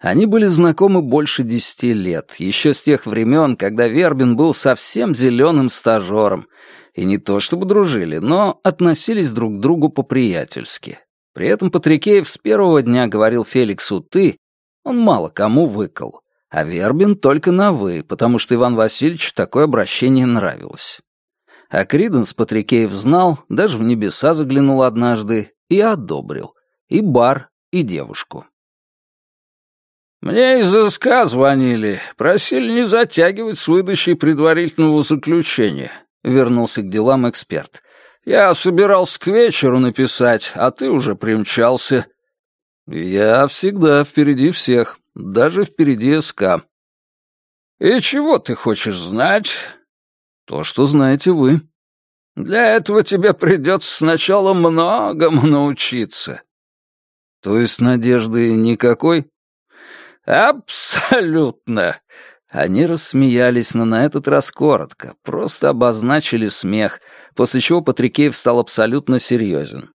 Speaker 1: Они были знакомы больше десяти лет, еще с тех времен, когда Вербин был совсем зеленым стажером, и не то чтобы дружили, но относились друг к другу по-приятельски. При этом Патрикеев с первого дня говорил Феликсу «ты», он мало кому выкал, а Вербин только на «вы», потому что Иван Васильевичу такое обращение нравилось. А Криденс Патрикеев знал, даже в небеса заглянул однажды и одобрил. И бар, и девушку.
Speaker 8: «Мне из СК звонили, просили не затягивать с выдачей предварительного заключения», — вернулся к делам эксперт. «Я собирался к вечеру написать, а ты уже примчался».
Speaker 1: «Я всегда впереди всех, даже впереди СК».
Speaker 8: «И чего ты хочешь знать?»
Speaker 1: То, что знаете вы.
Speaker 8: Для этого тебе придется сначала многому научиться.
Speaker 1: То есть надежды никакой?
Speaker 8: Абсолютно.
Speaker 1: Они рассмеялись, но на этот раз коротко, просто обозначили смех, после чего Патрикеев стал абсолютно серьезен.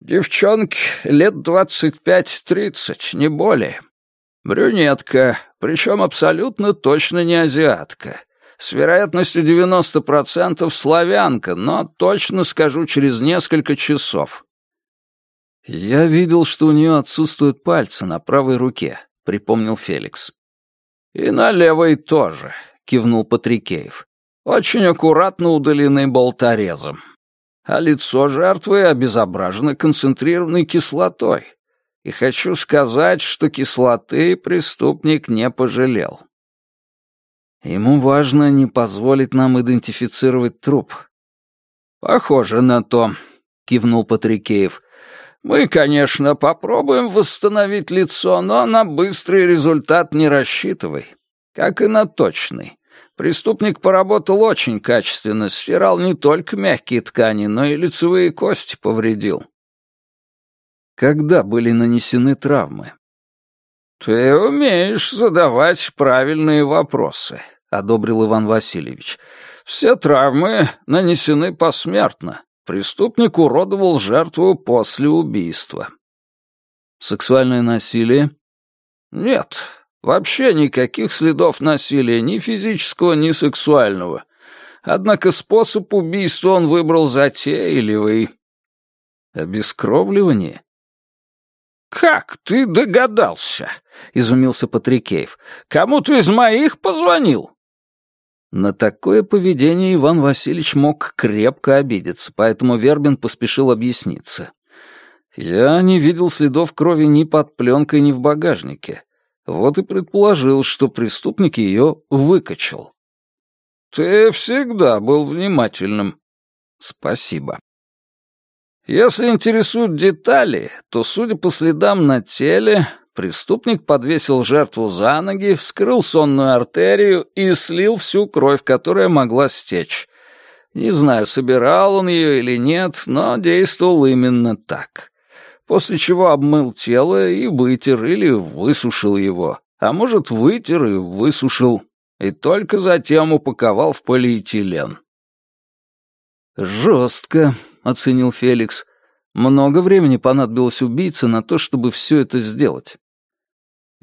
Speaker 8: Девчонки лет двадцать пять-тридцать, не более. Брюнетка, причем абсолютно точно не азиатка.
Speaker 1: С вероятностью 90% славянка, но точно скажу через несколько часов».
Speaker 9: «Я видел, что у нее отсутствуют пальцы на правой руке», — припомнил Феликс.
Speaker 1: «И на левой тоже», — кивнул Патрикеев. «Очень аккуратно удалены болторезом. А лицо жертвы обезображено концентрированной кислотой. И хочу сказать, что кислоты преступник не пожалел».
Speaker 9: «Ему важно не позволить нам идентифицировать труп».
Speaker 1: «Похоже на то», — кивнул Патрикеев. Мы, конечно, попробуем восстановить лицо, но на быстрый результат не рассчитывай. Как и на точный. Преступник поработал очень качественно, стирал не только мягкие ткани, но и лицевые кости повредил.
Speaker 9: Когда были нанесены травмы?
Speaker 1: «Ты умеешь задавать правильные вопросы», — одобрил Иван Васильевич. «Все травмы нанесены посмертно. Преступник уродовал жертву после убийства.
Speaker 9: Сексуальное насилие?
Speaker 1: Нет, вообще никаких следов насилия, ни физического, ни сексуального. Однако способ убийства он выбрал затейливый.
Speaker 9: Обескровливание?
Speaker 1: «Как ты догадался?» — изумился Патрикеев. «Кому-то из моих позвонил?»
Speaker 9: На такое поведение Иван Васильевич мог крепко обидеться, поэтому Вербин поспешил объясниться. «Я не видел следов крови ни под пленкой, ни в багажнике. Вот и предположил, что преступник ее выкачал».
Speaker 1: «Ты всегда был внимательным».
Speaker 9: «Спасибо».
Speaker 1: «Если интересуют детали, то, судя по следам на теле, Преступник подвесил жертву за ноги, вскрыл сонную артерию и слил всю кровь, которая могла стечь. Не знаю, собирал он ее или нет, но действовал именно так. После чего обмыл тело и вытер или высушил его, а может, вытер и высушил, и только затем упаковал в полиэтилен.
Speaker 9: «Жестко», — оценил Феликс. «Много времени понадобилось убийце на то, чтобы все это сделать».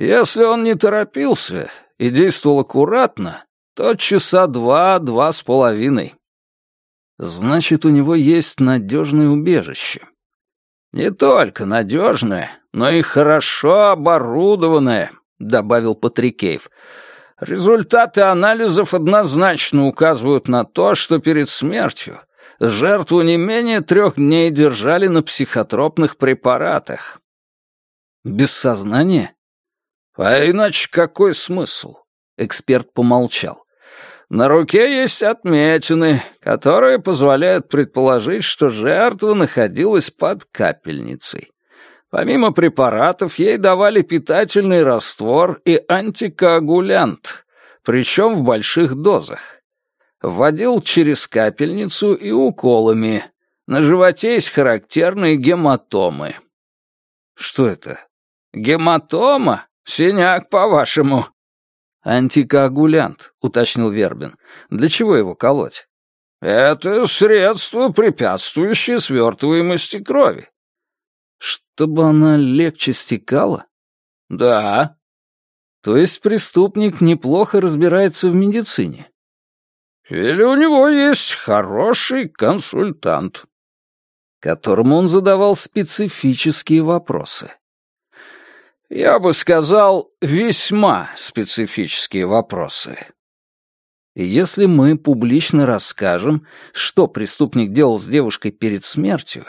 Speaker 1: Если он не торопился и действовал аккуратно, то часа два-два с половиной.
Speaker 9: Значит, у него есть надежное убежище.
Speaker 1: Не только надежное, но и хорошо оборудованное, добавил Патрикеев. Результаты анализов однозначно указывают на то, что перед смертью жертву не менее трех дней держали на психотропных препаратах.
Speaker 9: Без сознания?
Speaker 1: А иначе какой смысл? Эксперт помолчал. На руке есть отметины, которые позволяют предположить, что жертва находилась под капельницей. Помимо препаратов, ей давали питательный раствор и антикоагулянт, причем в больших дозах. Вводил через капельницу и уколами. На животе есть характерные гематомы.
Speaker 9: Что это?
Speaker 1: Гематома «Синяк, по-вашему».
Speaker 9: «Антикоагулянт», — уточнил Вербин. «Для чего его колоть?»
Speaker 1: «Это средство, препятствующее свертываемости крови».
Speaker 9: «Чтобы она легче стекала?»
Speaker 1: «Да».
Speaker 9: «То есть преступник неплохо разбирается в медицине?»
Speaker 1: «Или у него есть хороший консультант?»
Speaker 9: Которому он задавал специфические вопросы.
Speaker 1: Я бы сказал, весьма специфические вопросы.
Speaker 9: И если мы публично расскажем, что преступник делал с девушкой перед смертью,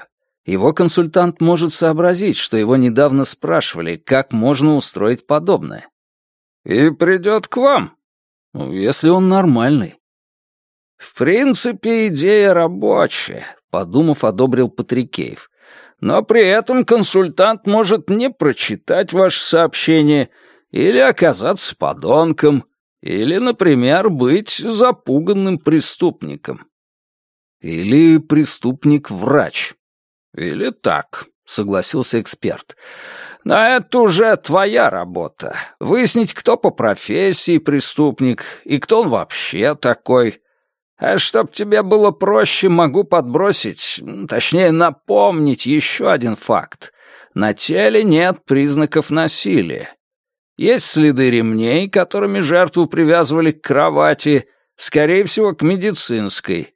Speaker 9: его консультант может сообразить, что его недавно спрашивали, как можно устроить подобное.
Speaker 1: И придет к вам.
Speaker 9: Ну, если он нормальный.
Speaker 1: В принципе, идея рабочая, подумав, одобрил Патрикеев. Но при этом консультант может не прочитать ваше сообщение или оказаться подонком, или, например, быть запуганным преступником.
Speaker 9: Или преступник-врач.
Speaker 1: Или так, согласился эксперт. Но это уже твоя работа. Выяснить, кто по профессии преступник и кто он вообще такой. А чтоб тебе было проще, могу подбросить, точнее напомнить еще один факт. На теле нет признаков насилия. Есть следы ремней, которыми жертву привязывали к кровати,
Speaker 3: Скорее всего, к медицинской.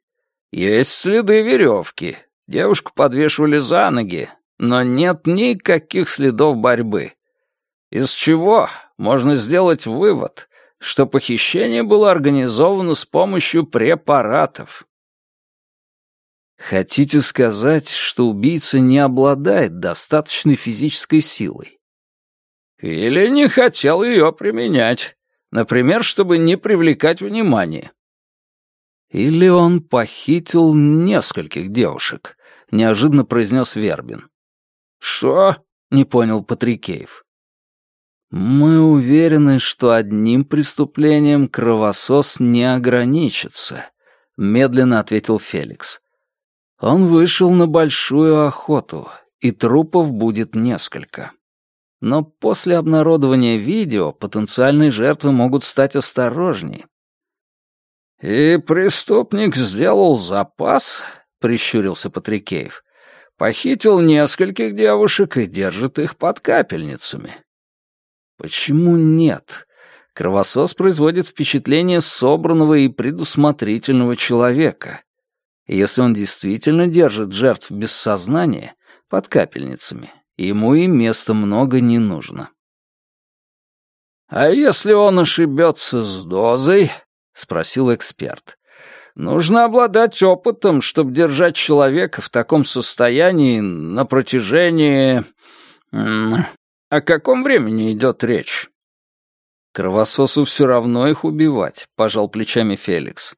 Speaker 3: Есть следы веревки. Девушку подвешивали за ноги, но нет никаких следов борьбы. Из чего можно сделать вывод, что похищение было организовано с помощью препаратов.
Speaker 1: Хотите сказать, что убийца не обладает достаточной физической силой?
Speaker 3: Или не хотел ее применять, например, чтобы не привлекать внимания.
Speaker 1: Или он похитил нескольких девушек, неожиданно произнес Вербин.
Speaker 3: Что?
Speaker 1: Не понял Патрикеев. Мы уверены, что одним преступлением кровосос не ограничится, медленно ответил Феликс. Он вышел на большую охоту, и трупов будет несколько. Но после обнародования видео потенциальные жертвы могут стать осторожнее.
Speaker 3: «И преступник сделал запас?» — прищурился Патрикеев. «Похитил нескольких девушек и держит их под капельницами».
Speaker 1: «Почему нет?» Кровосос производит впечатление собранного и предусмотрительного человека. Если он действительно держит жертв без сознания, под капельницами, ему и места много не нужно.
Speaker 3: «А если он ошибется с дозой?» — спросил эксперт. «Нужно обладать опытом, чтобы держать человека в таком состоянии на протяжении... О каком времени идет речь?»
Speaker 1: «Кровососу все равно их убивать», — пожал плечами Феликс.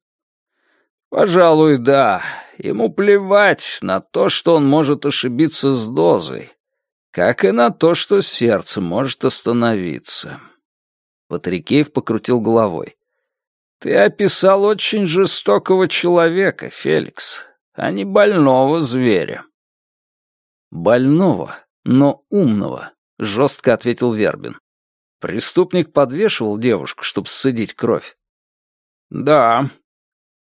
Speaker 3: Пожалуй, да. Ему плевать на то, что он может ошибиться с дозой, как и на то, что сердце может остановиться.
Speaker 1: Патрикеев покрутил головой.
Speaker 3: Ты описал очень жестокого человека, Феликс, а не больного зверя.
Speaker 1: Больного, но умного, жестко ответил Вербин. Преступник подвешивал девушку, чтобы ссадить кровь.
Speaker 3: Да,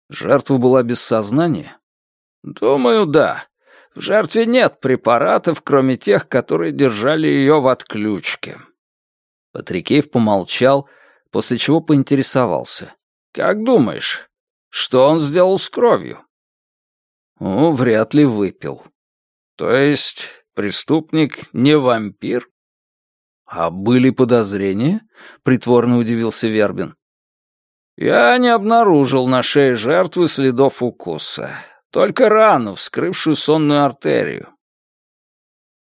Speaker 1: Жертва была без сознания?
Speaker 3: Думаю, да. В жертве нет препаратов, кроме тех, которые держали ее в отключке.
Speaker 1: Патрикеев помолчал, после чего поинтересовался.
Speaker 3: «Как думаешь, что он сделал с кровью?»
Speaker 1: «Ну, вряд ли выпил».
Speaker 3: «То есть преступник не вампир?»
Speaker 1: «А были подозрения?» — притворно удивился Вербин.
Speaker 3: Я не обнаружил на шее жертвы следов укуса, только рану, вскрывшую сонную артерию.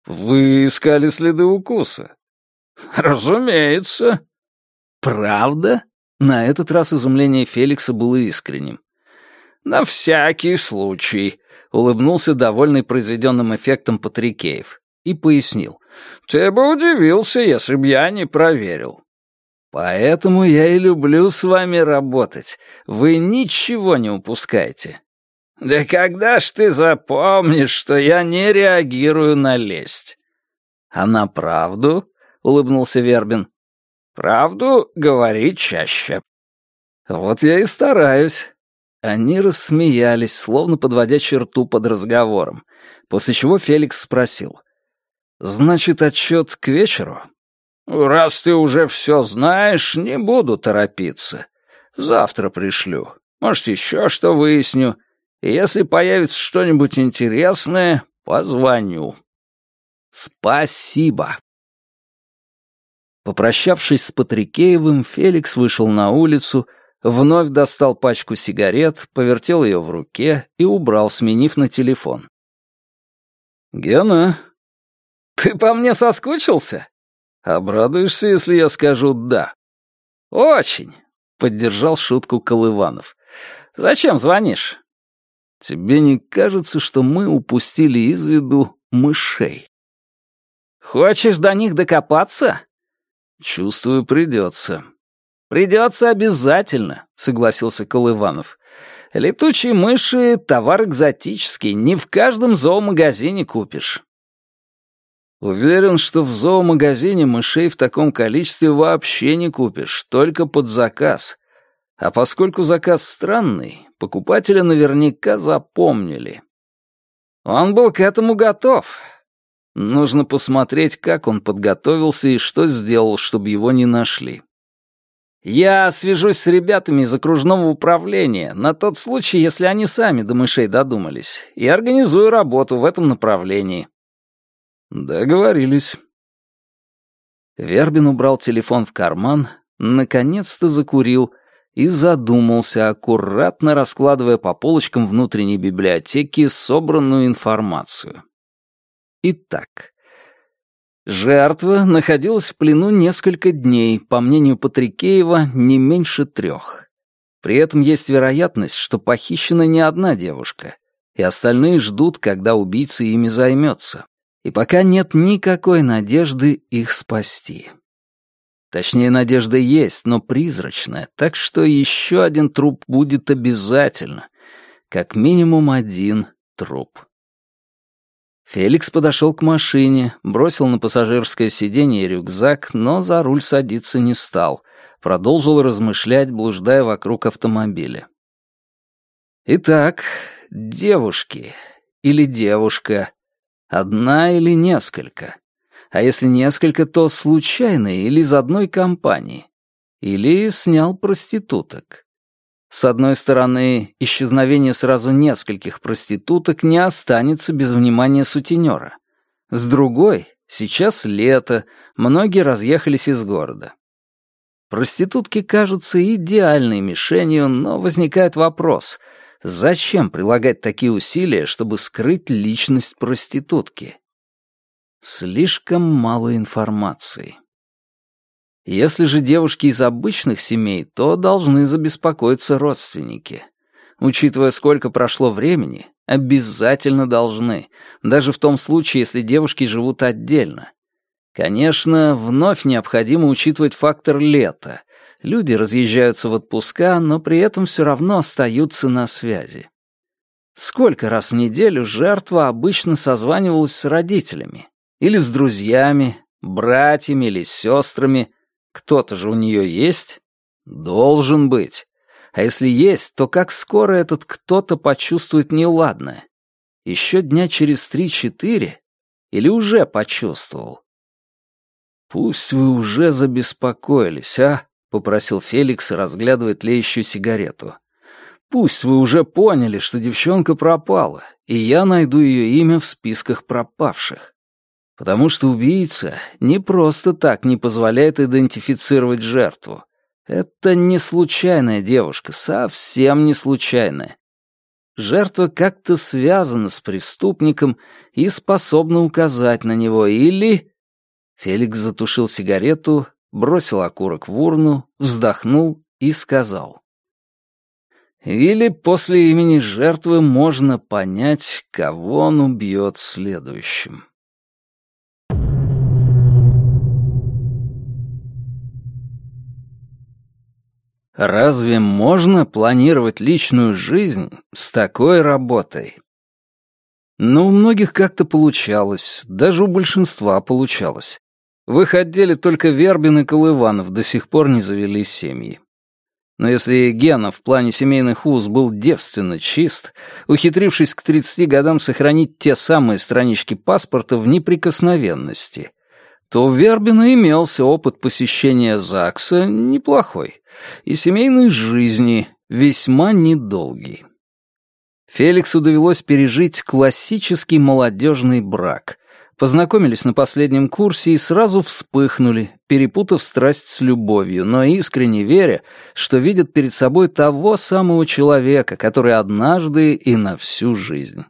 Speaker 1: Вы искали следы укуса?
Speaker 3: Разумеется.
Speaker 1: Правда? На этот раз изумление Феликса было искренним.
Speaker 3: На всякий случай,
Speaker 1: улыбнулся довольный произведенным эффектом Патрикеев и пояснил.
Speaker 3: Ты бы удивился, если б я не проверил.
Speaker 1: Поэтому я и люблю с вами работать. Вы ничего не упускаете.
Speaker 3: Да когда ж ты запомнишь, что я не реагирую на лесть?
Speaker 1: А на правду? Улыбнулся Вербин.
Speaker 3: Правду говори чаще.
Speaker 1: Вот я и стараюсь. Они рассмеялись, словно подводя черту под разговором, после чего Феликс спросил. «Значит, отчет к вечеру?»
Speaker 3: «Раз ты уже все знаешь, не буду торопиться. Завтра пришлю. Может, еще что выясню. И если появится что-нибудь интересное, позвоню».
Speaker 1: «Спасибо». Попрощавшись с Патрикеевым, Феликс вышел на улицу, вновь достал пачку сигарет, повертел ее в руке и убрал, сменив на телефон.
Speaker 3: «Гена, ты по мне соскучился?»
Speaker 1: Обрадуешься, если я скажу «да».
Speaker 3: «Очень», — поддержал шутку Колыванов. «Зачем звонишь?»
Speaker 1: «Тебе не кажется, что мы упустили из виду мышей?»
Speaker 3: «Хочешь до них докопаться?»
Speaker 1: «Чувствую, придется».
Speaker 3: «Придется обязательно», — согласился Колыванов. «Летучие мыши — товар экзотический, не в каждом зоомагазине купишь».
Speaker 1: Уверен, что в зоомагазине мышей в таком количестве вообще не купишь, только под заказ. А поскольку заказ странный, покупателя наверняка запомнили.
Speaker 3: Он был к этому готов.
Speaker 1: Нужно посмотреть, как он подготовился и что сделал, чтобы его не нашли.
Speaker 10: Я свяжусь с ребятами из окружного управления на тот случай, если они сами до мышей додумались, и организую работу в этом направлении».
Speaker 1: «Договорились». Вербин убрал телефон в карман, наконец-то закурил и задумался, аккуратно раскладывая по полочкам внутренней библиотеки собранную информацию. Итак, Жертва находилась в плену несколько дней, по мнению Патрикеева, не меньше трех. При этом есть вероятность, что похищена не одна девушка, и остальные ждут, когда убийца ими займется. И пока нет никакой надежды их спасти. Точнее, надежда есть, но призрачная, так что еще один труп будет обязательно. Как минимум один труп. Феликс подошел к машине, бросил на пассажирское сиденье рюкзак, но за руль садиться не стал. Продолжил размышлять, блуждая вокруг автомобиля. Итак, девушки или девушка. Одна или несколько. А если несколько, то случайные или из одной компании. Или снял проституток. С одной стороны, исчезновение сразу нескольких проституток не останется без внимания сутенера. С другой, сейчас лето, многие разъехались из города. Проститутки кажутся идеальной мишенью, но возникает вопрос, зачем прилагать такие усилия, чтобы скрыть личность проститутки? Слишком мало информации. Если же девушки из обычных семей, то должны забеспокоиться родственники. Учитывая, сколько прошло времени, обязательно должны, даже в том случае, если девушки живут отдельно. Конечно, вновь необходимо учитывать фактор лета. Люди разъезжаются в отпуска, но при этом все равно остаются на связи. Сколько раз в неделю жертва обычно созванивалась с родителями? Или с друзьями, братьями или сестрами, кто-то же у нее есть? Должен быть. А если есть, то как скоро этот кто-то почувствует неладное? Еще дня через три-четыре? Или уже почувствовал? «Пусть вы уже забеспокоились, а?» — попросил Феликс, разглядывая тлеющую сигарету. «Пусть вы уже поняли, что девчонка пропала, и я найду ее имя в списках пропавших. Потому что убийца не просто так не позволяет идентифицировать жертву. Это не случайная девушка, совсем не случайная. Жертва как-то связана с преступником и способна указать на него, или... Феликс затушил сигарету, бросил окурок в урну, вздохнул и сказал. Или после имени жертвы можно понять, кого он убьет следующим. Разве можно планировать личную жизнь с такой работой? Но у многих как-то получалось, даже у большинства получалось. В их отделе только Вербин и Колыванов до сих пор не завели семьи. Но если Гена в плане семейных уз был девственно чист, ухитрившись к 30 годам сохранить те самые странички паспорта в неприкосновенности, то у Вербина имелся опыт посещения ЗАГСа неплохой, и семейной жизни весьма недолгий. Феликсу довелось пережить классический молодежный брак. Познакомились на последнем курсе и сразу вспыхнули, перепутав страсть с любовью, но искренне веря, что видят перед собой того самого человека, который однажды и на всю жизнь.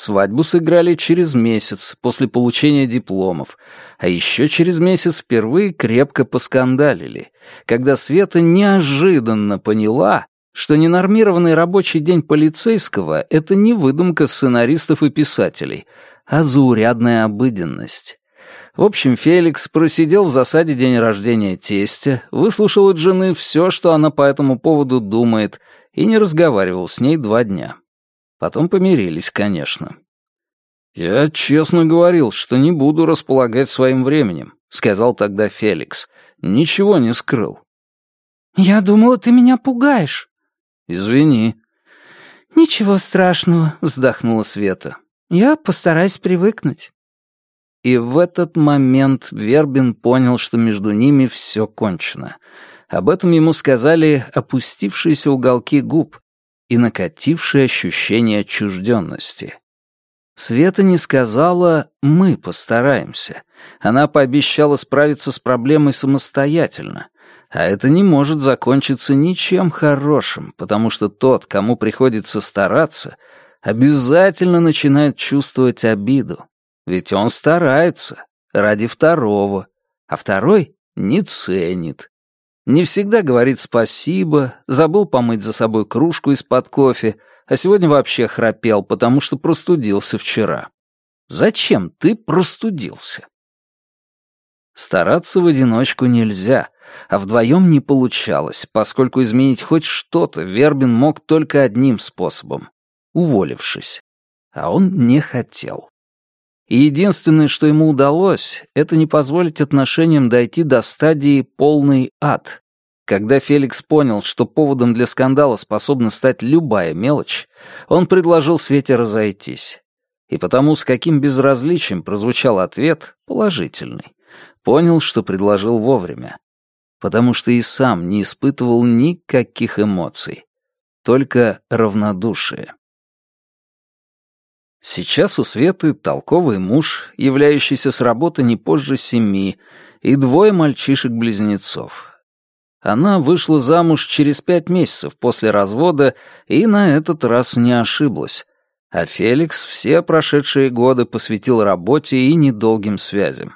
Speaker 1: Свадьбу сыграли через месяц после получения дипломов, а еще через месяц впервые крепко поскандалили, когда Света неожиданно поняла, что ненормированный рабочий день полицейского — это не выдумка сценаристов и писателей, а заурядная обыденность. В общем, Феликс просидел в засаде день рождения тестя, выслушал от жены все, что она по этому поводу думает, и не разговаривал с ней два дня. Потом помирились, конечно. «Я честно говорил, что не буду располагать своим временем», — сказал тогда Феликс. «Ничего не скрыл».
Speaker 11: «Я думала, ты меня пугаешь».
Speaker 1: «Извини».
Speaker 11: «Ничего страшного», — вздохнула
Speaker 1: Света.
Speaker 11: «Я постараюсь привыкнуть».
Speaker 1: И в этот момент Вербин понял, что между ними все кончено. Об этом ему сказали опустившиеся уголки губ и накатившие ощущение отчужденности. Света не сказала «мы постараемся». Она пообещала справиться с проблемой самостоятельно. А это не может закончиться ничем хорошим, потому что тот, кому приходится стараться, обязательно начинает чувствовать обиду. Ведь он старается ради второго, а второй не ценит. Не всегда говорит спасибо, забыл помыть за собой кружку из-под кофе, а сегодня вообще храпел, потому что простудился вчера. Зачем ты простудился? Стараться в одиночку нельзя, а вдвоем не получалось, поскольку изменить хоть что-то Вербин мог только одним способом — уволившись. А он не хотел. И единственное, что ему удалось, это не позволить отношениям дойти до стадии «полный ад», когда Феликс понял, что поводом для скандала способна стать любая мелочь, он предложил Свете разойтись. И потому, с каким безразличием прозвучал ответ, положительный, понял, что предложил вовремя. Потому что и сам не испытывал никаких эмоций, только равнодушие. Сейчас у Светы толковый муж, являющийся с работы не позже семи, и двое мальчишек-близнецов, она вышла замуж через пять месяцев после развода и на этот раз не ошиблась. А Феликс все прошедшие годы посвятил работе и недолгим связям.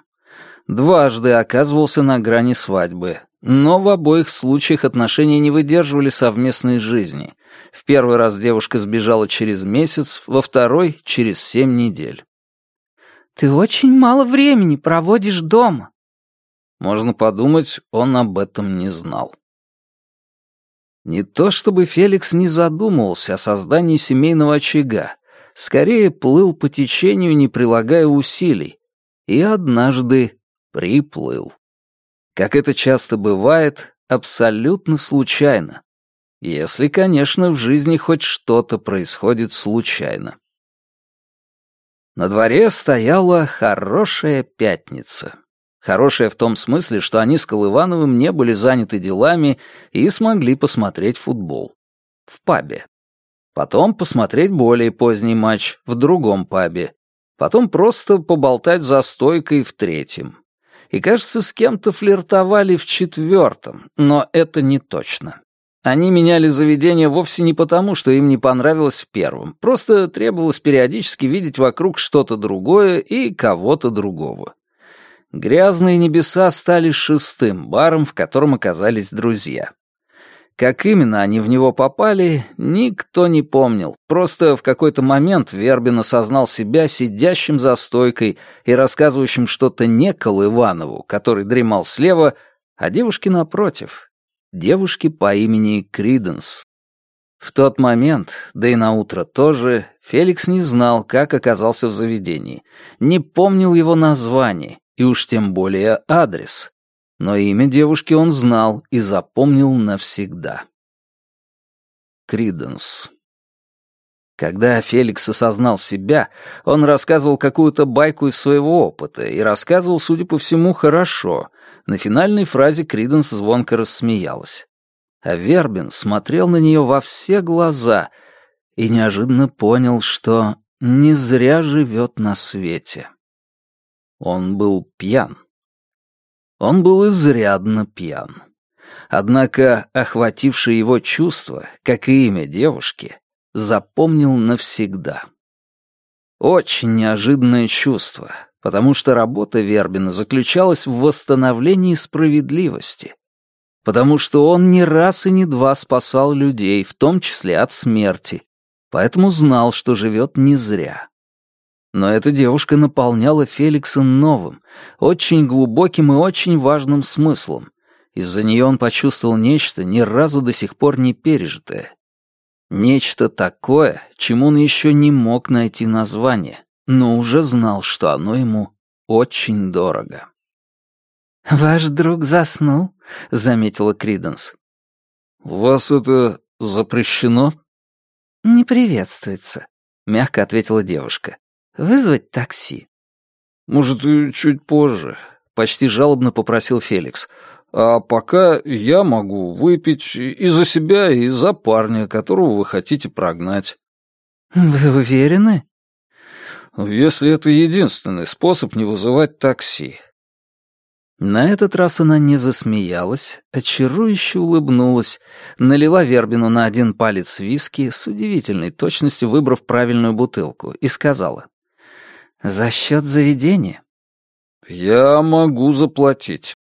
Speaker 1: Дважды оказывался на грани свадьбы, но в обоих случаях отношения не выдерживали совместной жизни. В первый раз девушка сбежала через месяц, во второй — через семь недель.
Speaker 6: «Ты очень мало времени проводишь дома»,
Speaker 1: можно подумать, он об этом не знал. Не то чтобы Феликс не задумывался о создании семейного очага, скорее плыл по течению, не прилагая усилий, и однажды приплыл. Как это часто бывает, абсолютно случайно. Если, конечно, в жизни хоть что-то происходит случайно. На дворе стояла хорошая пятница. Хорошая в том смысле, что они с Колывановым не были заняты делами и смогли посмотреть футбол. В пабе. Потом посмотреть более поздний матч в другом пабе. Потом просто поболтать за стойкой в третьем. И, кажется, с кем-то флиртовали в четвертом, но это не точно. Они меняли заведение вовсе не потому, что им не понравилось в первом, просто требовалось периодически видеть вокруг что-то другое и кого-то другого. Грязные небеса стали шестым баром, в котором оказались друзья. Как именно они в него попали, никто не помнил. Просто в какой-то момент Вербин осознал себя сидящим за стойкой и рассказывающим что-то не Колыванову, который дремал слева, а девушке напротив. Девушке по имени Криденс. В тот момент, да и на утро тоже, Феликс не знал, как оказался в заведении, не помнил его название и уж тем более адрес. Но имя девушки он знал и запомнил навсегда. Криденс. Когда Феликс осознал себя, он рассказывал какую-то байку из своего опыта и рассказывал, судя по всему, хорошо. На финальной фразе Криденс звонко рассмеялась. А Вербин смотрел на нее во все глаза и неожиданно понял, что не зря живет на свете. Он был пьян. Он был изрядно пьян. Однако охватившее его чувство, как и имя девушки, запомнил навсегда. Очень неожиданное чувство, потому что работа Вербина заключалась в восстановлении справедливости, потому что он не раз и не два спасал людей, в том числе от смерти, поэтому знал, что живет не зря. Но эта девушка наполняла Феликса новым, очень глубоким и очень важным смыслом. Из-за нее он почувствовал нечто, ни разу до сих пор не пережитое. Нечто такое, чему он еще не мог найти название, но уже знал, что оно ему очень дорого.
Speaker 6: «Ваш друг заснул», — заметила Криденс.
Speaker 1: «У вас это запрещено?»
Speaker 6: «Не приветствуется», — мягко ответила девушка. Вызвать такси?»
Speaker 1: «Может, чуть позже», — почти жалобно попросил Феликс. А пока я могу выпить и за себя, и за парня, которого вы хотите прогнать».
Speaker 12: «Вы уверены?»
Speaker 1: «Если это единственный способ не вызывать такси».
Speaker 12: На этот раз она не засмеялась, а чарующе улыбнулась, налила Вербину на один палец виски, с удивительной точностью выбрав правильную бутылку, и сказала. «За счет заведения».
Speaker 1: «Я могу заплатить».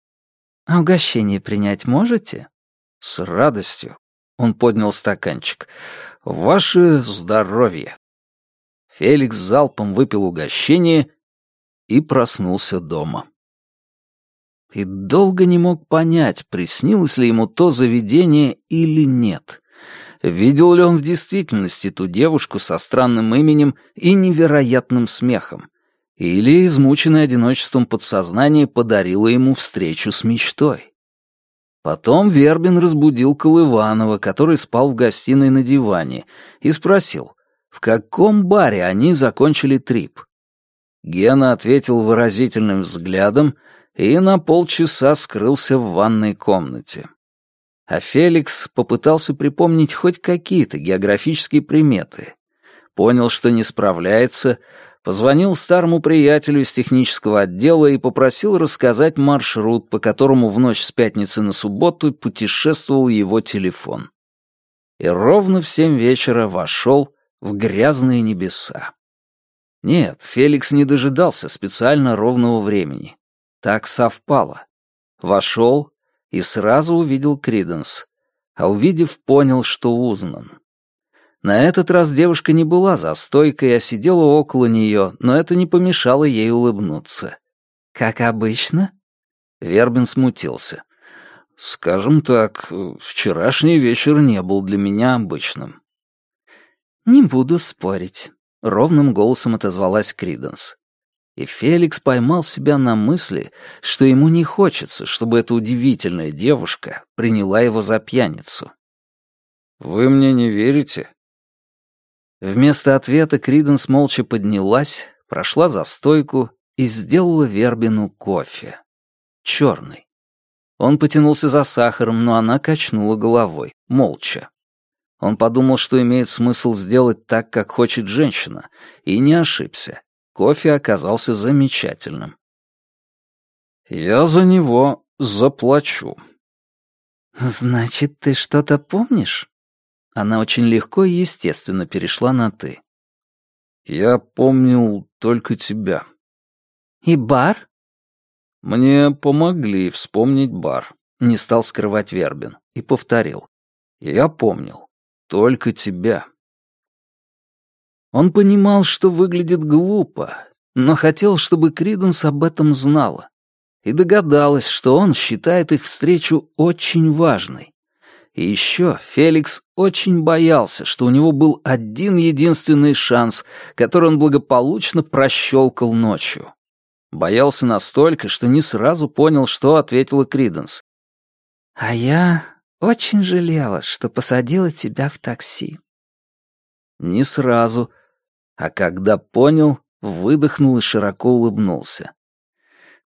Speaker 12: «А угощение принять можете?»
Speaker 1: «С радостью». Он поднял стаканчик. «Ваше здоровье». Феликс залпом выпил угощение и проснулся дома. И долго не мог понять, приснилось ли ему то заведение или нет. Видел ли он в действительности ту девушку со странным именем и невероятным смехом? Или измученное одиночеством подсознание подарило ему встречу с мечтой? Потом Вербин разбудил Колыванова, который спал в гостиной на диване, и спросил, в каком баре они закончили трип. Гена ответил выразительным взглядом и на полчаса скрылся в ванной комнате. А Феликс попытался припомнить хоть какие-то географические приметы. Понял, что не справляется, позвонил старому приятелю из технического отдела и попросил рассказать маршрут, по которому в ночь с пятницы на субботу путешествовал его телефон. И ровно в семь вечера вошел в грязные небеса. Нет, Феликс не дожидался специально ровного времени. Так совпало. Вошел и сразу увидел Криденс, а увидев, понял, что узнан. На этот раз девушка не была за стойкой, а сидела около нее, но это не помешало ей улыбнуться.
Speaker 12: «Как обычно?»
Speaker 1: Вербин смутился. «Скажем так, вчерашний вечер не был для меня обычным».
Speaker 12: «Не буду спорить», — ровным голосом отозвалась Криденс. И Феликс поймал себя на мысли, что ему не хочется, чтобы эта удивительная девушка приняла его за пьяницу.
Speaker 1: «Вы мне не верите?»
Speaker 12: Вместо ответа Криденс молча поднялась, прошла за стойку и сделала Вербину кофе. Черный. Он потянулся за сахаром, но она качнула головой, молча. Он подумал, что имеет смысл сделать так, как хочет женщина, и не ошибся. Кофе оказался замечательным.
Speaker 1: «Я за него заплачу».
Speaker 12: «Значит, ты что-то помнишь?» Она очень легко и естественно перешла на «ты».
Speaker 1: «Я помнил только тебя».
Speaker 12: «И бар?»
Speaker 1: «Мне помогли вспомнить бар», — не стал скрывать Вербин, и повторил. «Я помнил. Только тебя». Он понимал, что выглядит глупо, но хотел, чтобы Криденс об этом знала. И догадалась, что он считает их встречу очень важной. И еще Феликс очень боялся, что у него был один единственный шанс, который он благополучно прощелкал ночью. Боялся настолько, что не сразу понял, что ответила Криденс.
Speaker 12: «А я очень жалела, что посадила тебя в такси».
Speaker 1: Не сразу, а когда понял, выдохнул и широко улыбнулся.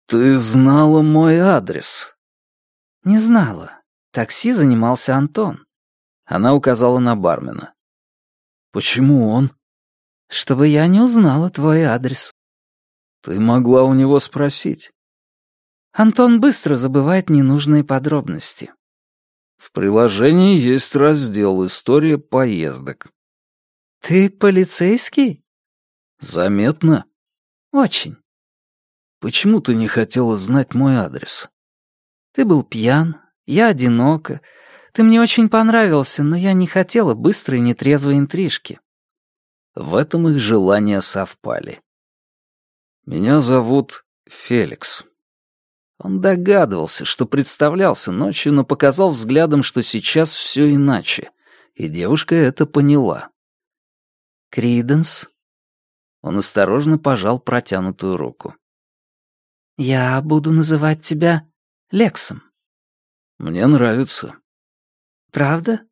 Speaker 1: «Ты знала мой адрес?»
Speaker 12: «Не знала. Такси занимался Антон».
Speaker 1: Она указала на бармена. «Почему он?»
Speaker 12: «Чтобы я не узнала твой адрес».
Speaker 1: «Ты могла у него спросить».
Speaker 12: Антон быстро забывает ненужные подробности.
Speaker 1: В приложении есть раздел «История поездок».
Speaker 12: «Ты полицейский?»
Speaker 1: «Заметно?»
Speaker 12: «Очень».
Speaker 1: «Почему ты не хотела знать мой адрес?»
Speaker 12: «Ты был пьян, я одинока. Ты мне очень понравился, но я не хотела быстрой нетрезвой интрижки».
Speaker 1: В этом их желания совпали. «Меня зовут Феликс». Он догадывался, что представлялся ночью, но показал взглядом, что сейчас все иначе, и девушка это поняла.
Speaker 12: Криденс?»
Speaker 1: Он осторожно пожал протянутую руку.
Speaker 12: «Я буду называть тебя Лексом».
Speaker 1: «Мне нравится».
Speaker 12: «Правда?»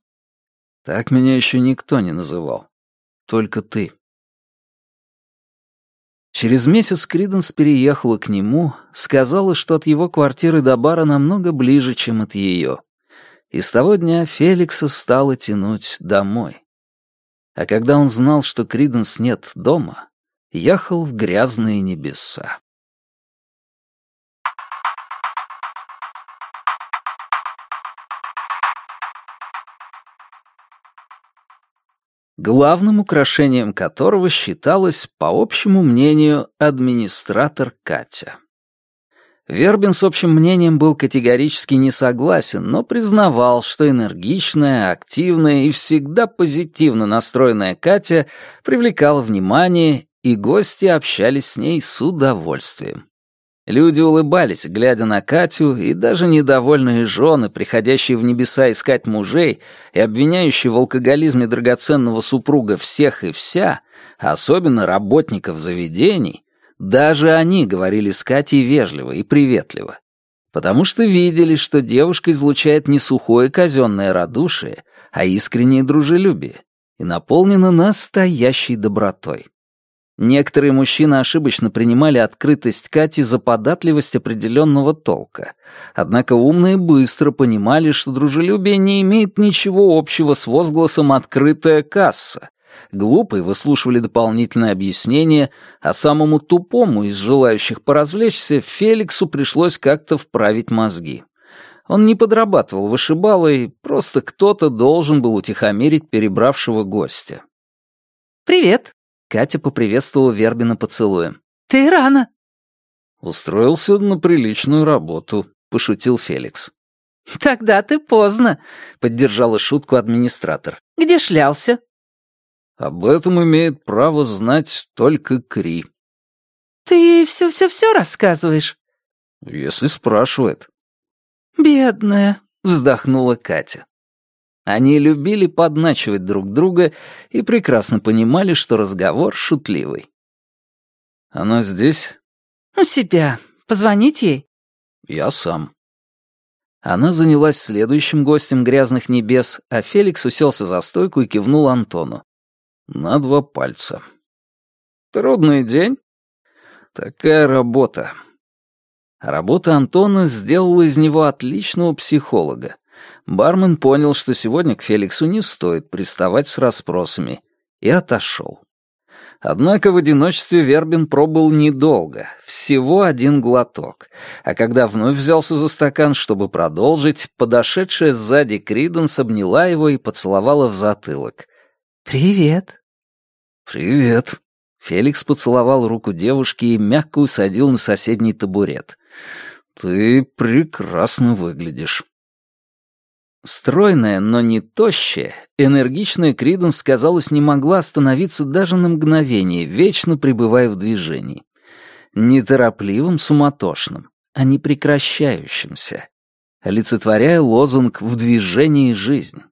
Speaker 1: «Так меня еще никто не называл. Только ты». Через месяц Криденс переехала к нему, сказала, что от его квартиры до бара намного ближе, чем от ее. И с того дня Феликса стало тянуть домой. А когда он знал, что Криденс нет дома, ехал в грязные небеса. Главным украшением которого считалась, по общему мнению, администратор Катя. Вербин с общим мнением был категорически не согласен, но признавал, что энергичная, активная и всегда позитивно настроенная Катя привлекала внимание, и гости общались с ней с удовольствием. Люди улыбались, глядя на Катю, и даже недовольные жены, приходящие в небеса искать мужей и обвиняющие в алкоголизме драгоценного супруга всех и вся, особенно работников заведений, даже они говорили с Катей вежливо и приветливо, потому что видели, что девушка излучает не сухое казенное радушие, а искреннее дружелюбие и наполнена настоящей добротой. Некоторые мужчины ошибочно принимали открытость Кати за податливость определенного толка. Однако умные быстро понимали, что дружелюбие не имеет ничего общего с возгласом «открытая касса». Глупые выслушивали дополнительные объяснения, а самому тупому из желающих поразвлечься Феликсу пришлось как-то вправить мозги. Он не подрабатывал вышибалой, просто кто-то должен был утихомирить перебравшего гостя.
Speaker 6: «Привет»,
Speaker 1: Катя поприветствовала Вербина поцелуем.
Speaker 6: «Ты рано».
Speaker 2: «Устроился на приличную работу», — пошутил Феликс.
Speaker 6: «Тогда ты поздно», —
Speaker 1: поддержала шутку администратор.
Speaker 6: «Где шлялся?»
Speaker 2: «Об этом имеет право знать только Кри».
Speaker 6: «Ты все-все-все рассказываешь?»
Speaker 2: «Если спрашивает».
Speaker 6: «Бедная», —
Speaker 1: вздохнула Катя. Они любили подначивать друг друга и прекрасно понимали, что разговор шутливый.
Speaker 2: «Она здесь?»
Speaker 6: «У себя. Позвонить ей?»
Speaker 2: «Я сам».
Speaker 1: Она занялась следующим гостем грязных небес, а Феликс уселся за стойку и кивнул Антону.
Speaker 2: «На два пальца».
Speaker 1: «Трудный день?»
Speaker 2: «Такая работа».
Speaker 1: Работа Антона сделала из него отличного психолога бармен понял, что сегодня к Феликсу не стоит приставать с расспросами, и отошел. Однако в одиночестве Вербин пробыл недолго, всего один глоток, а когда вновь взялся за стакан, чтобы продолжить, подошедшая сзади Криденс обняла его и поцеловала в затылок.
Speaker 6: «Привет».
Speaker 2: «Привет».
Speaker 1: Феликс поцеловал руку девушки и мягко усадил на соседний табурет.
Speaker 2: «Ты прекрасно выглядишь».
Speaker 1: Стройная, но не тощая, энергичная Криденс, казалось, не могла остановиться даже на мгновение, вечно пребывая в движении. Неторопливым, суматошным, а не прекращающимся, олицетворяя лозунг «в движении жизнь».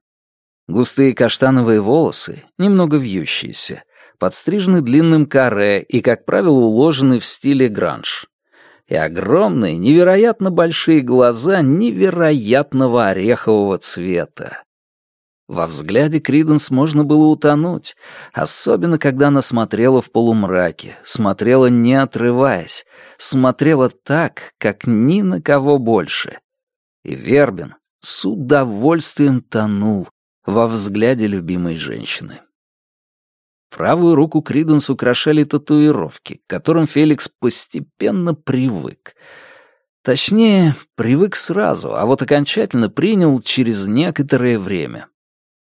Speaker 1: Густые каштановые волосы, немного вьющиеся, подстрижены длинным каре и, как правило, уложены в стиле гранж и огромные, невероятно большие глаза невероятного орехового цвета. Во взгляде Криденс можно было утонуть, особенно когда она смотрела в полумраке, смотрела не отрываясь, смотрела так, как ни на кого больше. И Вербин с удовольствием тонул во взгляде любимой женщины. Правую руку Криденс украшали татуировки, к которым Феликс постепенно привык. Точнее, привык сразу, а вот окончательно принял через некоторое время.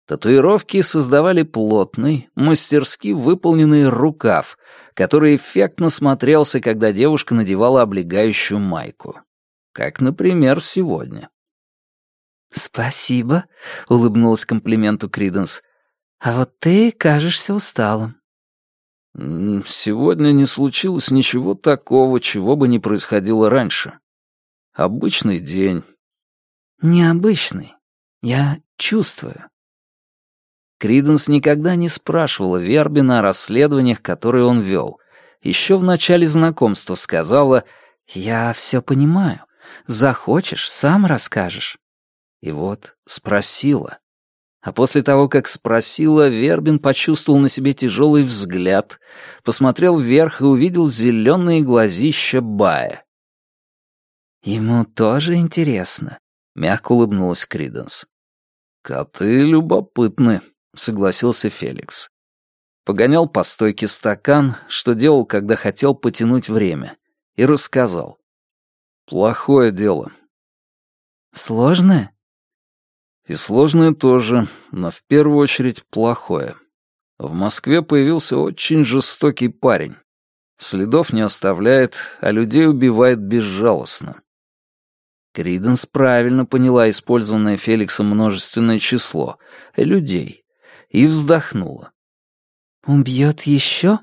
Speaker 1: Татуировки создавали плотный, мастерски выполненный рукав, который эффектно смотрелся, когда девушка надевала облегающую майку. Как, например, сегодня.
Speaker 6: «Спасибо», — улыбнулась комплименту Криденс. А вот ты кажешься усталым.
Speaker 2: Сегодня не случилось ничего такого, чего бы не происходило раньше. Обычный день.
Speaker 6: Необычный. Я чувствую.
Speaker 1: Криденс никогда не спрашивала Вербина о расследованиях, которые он вел. Еще в начале знакомства сказала «Я все понимаю. Захочешь, сам расскажешь». И вот спросила. А после того, как спросила, Вербин почувствовал на себе тяжелый взгляд, посмотрел вверх и увидел зеленые глазища Бая.
Speaker 2: «Ему тоже интересно», — мягко улыбнулась Криденс.
Speaker 1: «Коты любопытны», — согласился Феликс. Погонял по стойке стакан, что делал, когда хотел потянуть время, и рассказал. «Плохое дело».
Speaker 2: «Сложное?»
Speaker 1: «И сложное тоже, но в первую очередь плохое. В Москве появился очень жестокий парень. Следов не оставляет, а людей убивает безжалостно.
Speaker 2: Криденс правильно поняла использованное Феликсом множественное число — людей, и вздохнула. «Убьет еще?»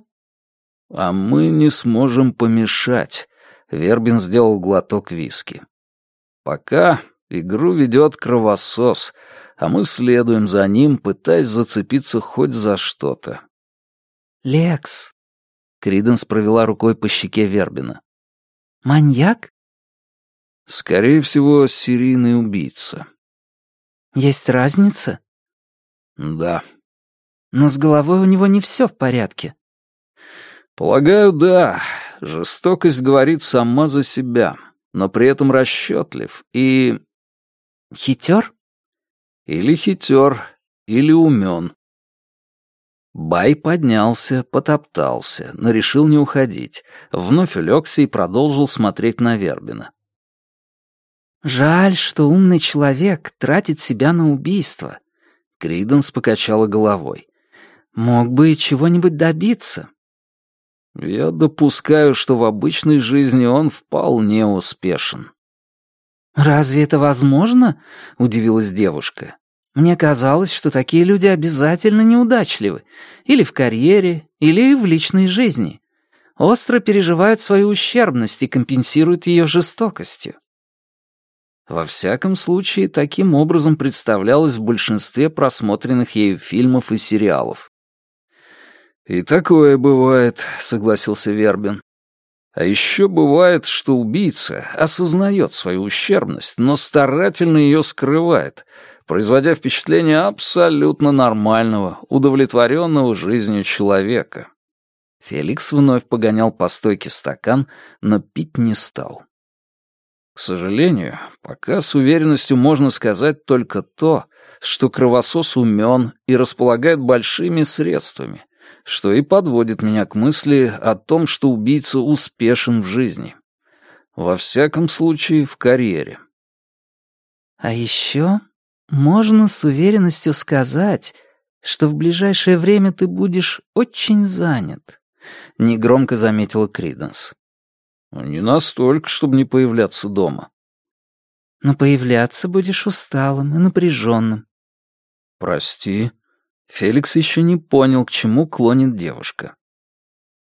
Speaker 1: «А мы не сможем помешать», — Вербин сделал глоток виски. «Пока игру ведет кровосос, а мы следуем за ним, пытаясь зацепиться хоть за что-то».
Speaker 2: «Лекс», — Криденс провела рукой по щеке Вербина. «Маньяк?»
Speaker 1: Скорее всего, серийный убийца.
Speaker 2: Есть разница?
Speaker 1: Да.
Speaker 2: Но с головой у него не все в порядке.
Speaker 1: Полагаю, да. Жестокость говорит сама за себя, но при этом расчетлив и...
Speaker 2: Хитер?
Speaker 1: Или хитер, или умен. Бай поднялся, потоптался, но решил не уходить. Вновь улегся и продолжил смотреть на Вербина.
Speaker 2: Жаль, что умный человек тратит себя на убийство. Криденс покачала головой. Мог бы чего-нибудь добиться.
Speaker 1: Я допускаю, что в обычной жизни он вполне успешен.
Speaker 2: «Разве это возможно?» — удивилась девушка. «Мне казалось, что такие люди обязательно неудачливы. Или в карьере, или в личной жизни. Остро переживают свою ущербность и компенсируют ее жестокостью.
Speaker 1: Во всяком случае, таким образом представлялось в большинстве просмотренных ею фильмов и сериалов. «И такое бывает», — согласился Вербин. «А еще бывает, что убийца осознает свою ущербность, но старательно ее скрывает, производя впечатление абсолютно нормального, удовлетворенного жизнью человека». Феликс вновь погонял по стойке стакан, но пить не стал. К сожалению, пока с уверенностью можно сказать только то, что кровосос умен и располагает большими средствами, что и подводит меня к мысли о том, что убийца успешен в жизни. Во всяком случае, в карьере.
Speaker 2: А еще можно с уверенностью сказать, что в ближайшее время ты будешь очень занят, — негромко заметила Криденс.
Speaker 1: Не настолько, чтобы не появляться дома.
Speaker 2: Но появляться будешь усталым и напряженным.
Speaker 1: Прости. Феликс еще не понял, к чему клонит девушка.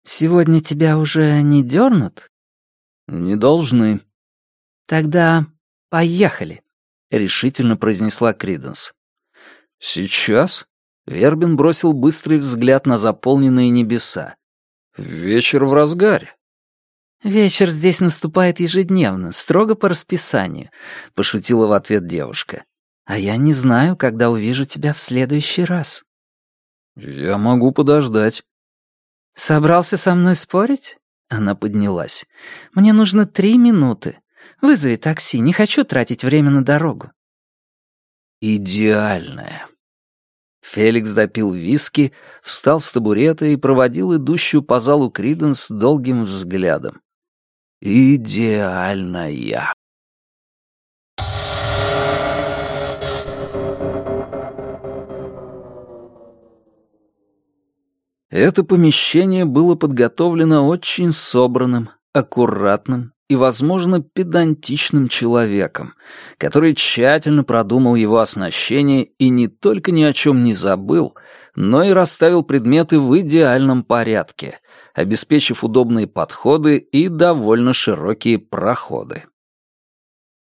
Speaker 2: Сегодня тебя уже не дернут?
Speaker 1: Не должны.
Speaker 2: Тогда поехали, решительно произнесла Криденс.
Speaker 1: Сейчас? Вербин бросил быстрый взгляд на заполненные небеса. Вечер в разгаре.
Speaker 2: «Вечер здесь наступает ежедневно, строго по расписанию», — пошутила в ответ девушка. «А я не знаю, когда увижу тебя в следующий раз».
Speaker 1: «Я могу подождать».
Speaker 2: «Собрался со мной спорить?» Она поднялась. «Мне нужно три минуты. Вызови такси, не хочу тратить время на дорогу».
Speaker 1: «Идеальная». Феликс допил виски, встал с табурета и проводил идущую по залу Криденс долгим взглядом. Идеальная. Это помещение было подготовлено очень собранным, аккуратным и, возможно, педантичным человеком, который тщательно продумал его оснащение и не только ни о чем не забыл, но и расставил предметы в идеальном порядке, обеспечив удобные подходы и довольно широкие проходы.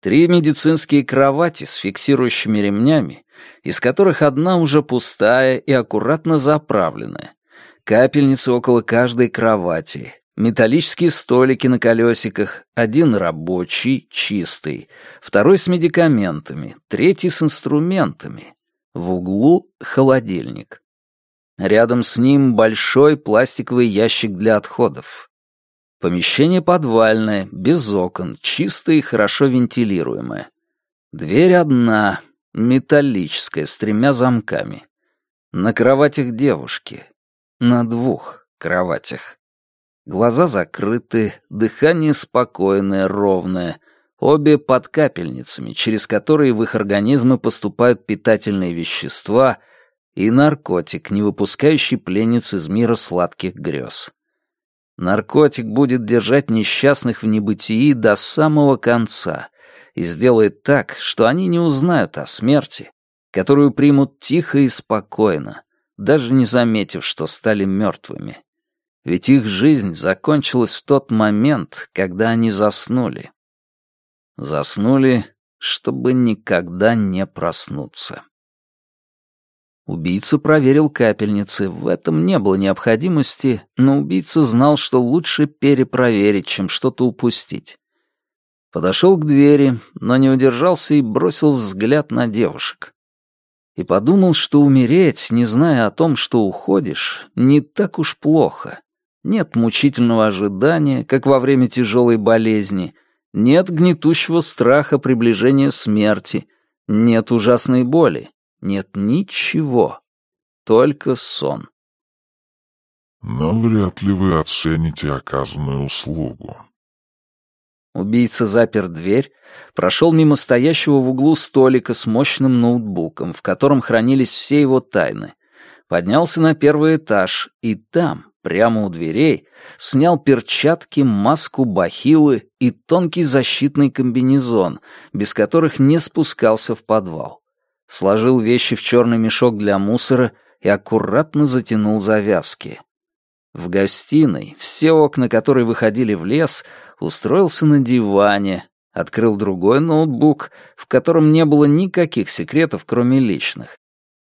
Speaker 1: Три медицинские кровати с фиксирующими ремнями, из которых одна уже пустая и аккуратно заправленная, капельницы около каждой кровати, металлические столики на колесиках, один рабочий, чистый, второй с медикаментами, третий с инструментами. В углу — холодильник. Рядом с ним большой пластиковый ящик для отходов. Помещение подвальное, без окон, чистое и хорошо вентилируемое. Дверь одна, металлическая, с тремя замками. На кроватях девушки. На двух кроватях. Глаза закрыты, дыхание спокойное, ровное. Обе под капельницами, через которые в их организмы поступают питательные вещества и наркотик, не выпускающий пленниц из мира сладких грез. Наркотик будет держать несчастных в небытии до самого конца и сделает так, что они не узнают о смерти, которую примут тихо и спокойно, даже не заметив, что стали мертвыми. Ведь их жизнь закончилась в тот момент, когда они заснули. Заснули, чтобы никогда не проснуться. Убийца проверил капельницы, в этом не было необходимости, но убийца знал, что лучше перепроверить, чем что-то упустить. Подошел к двери, но не удержался и бросил взгляд на девушек и подумал, что умереть, не зная о том, что уходишь, не так уж плохо. Нет мучительного ожидания, как во время тяжелой болезни, нет гнетущего страха приближения смерти, нет ужасной боли, нет ничего, только сон.
Speaker 5: Но вряд ли вы оцените оказанную услугу.
Speaker 1: Убийца запер дверь, прошел мимо стоящего в углу столика с мощным ноутбуком, в котором хранились все его тайны, поднялся на первый этаж и там, прямо у дверей, снял перчатки, маску, бахилы и тонкий защитный комбинезон, без которых не спускался в подвал. Сложил вещи в черный мешок для мусора и аккуратно затянул завязки. В гостиной, все окна которые выходили в лес, устроился на диване, открыл другой ноутбук, в котором не было никаких секретов, кроме личных,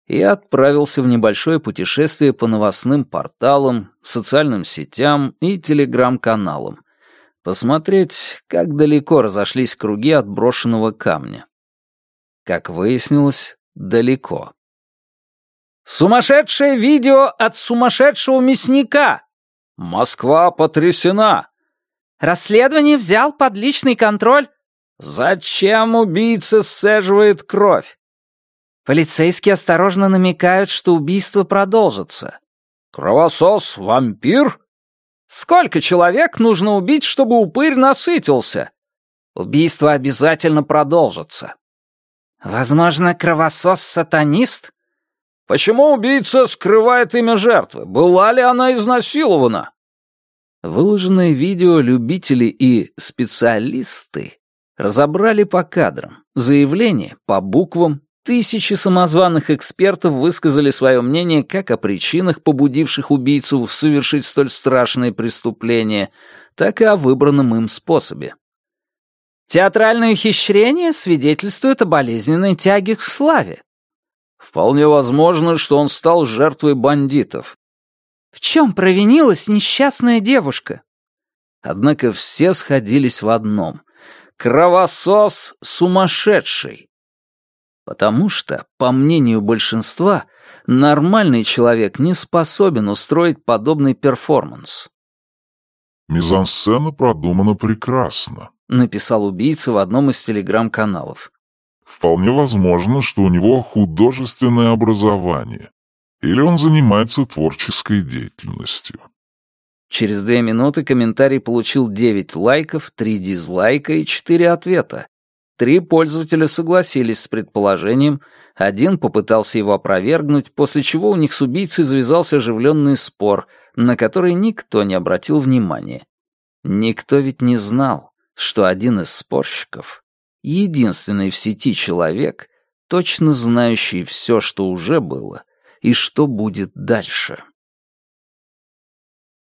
Speaker 1: и отправился в небольшое путешествие по новостным порталам, социальным сетям и телеграм-каналам, посмотреть, как далеко разошлись круги от брошенного камня. Как выяснилось, далеко. «Сумасшедшее видео от сумасшедшего мясника! Москва потрясена!
Speaker 6: Расследование взял под личный контроль.
Speaker 1: Зачем убийца сцеживает кровь?
Speaker 6: Полицейские осторожно намекают, что убийство продолжится.
Speaker 1: Кровосос — вампир? Сколько человек нужно убить, чтобы упырь насытился? Убийство обязательно продолжится.
Speaker 6: Возможно, кровосос — сатанист?
Speaker 1: Почему убийца скрывает имя жертвы? Была ли она изнасилована? Выложенное видео любители и специалисты разобрали по кадрам, заявления по буквам, тысячи самозваных экспертов высказали свое мнение как о причинах, побудивших убийцу совершить столь страшное преступление, так и о выбранном им способе.
Speaker 6: Театральное ухищрение свидетельствует о болезненной тяге к славе.
Speaker 1: Вполне возможно, что он стал жертвой бандитов.
Speaker 6: В чем провинилась несчастная девушка?
Speaker 1: Однако все сходились в одном. Кровосос сумасшедший. Потому что, по мнению большинства, нормальный человек не способен устроить подобный перформанс.
Speaker 5: «Мизансцена продумана прекрасно», —
Speaker 1: написал убийца в одном из телеграм-каналов.
Speaker 5: «Вполне возможно, что у него художественное образование. Или он занимается творческой деятельностью.
Speaker 1: Через две минуты комментарий получил 9 лайков, 3 дизлайка и 4 ответа. Три пользователя согласились с предположением, один попытался его опровергнуть, после чего у них с убийцей завязался оживленный спор, на который никто не обратил внимания. Никто ведь не знал, что один из спорщиков, единственный в сети человек, точно знающий все, что уже было, и что будет дальше.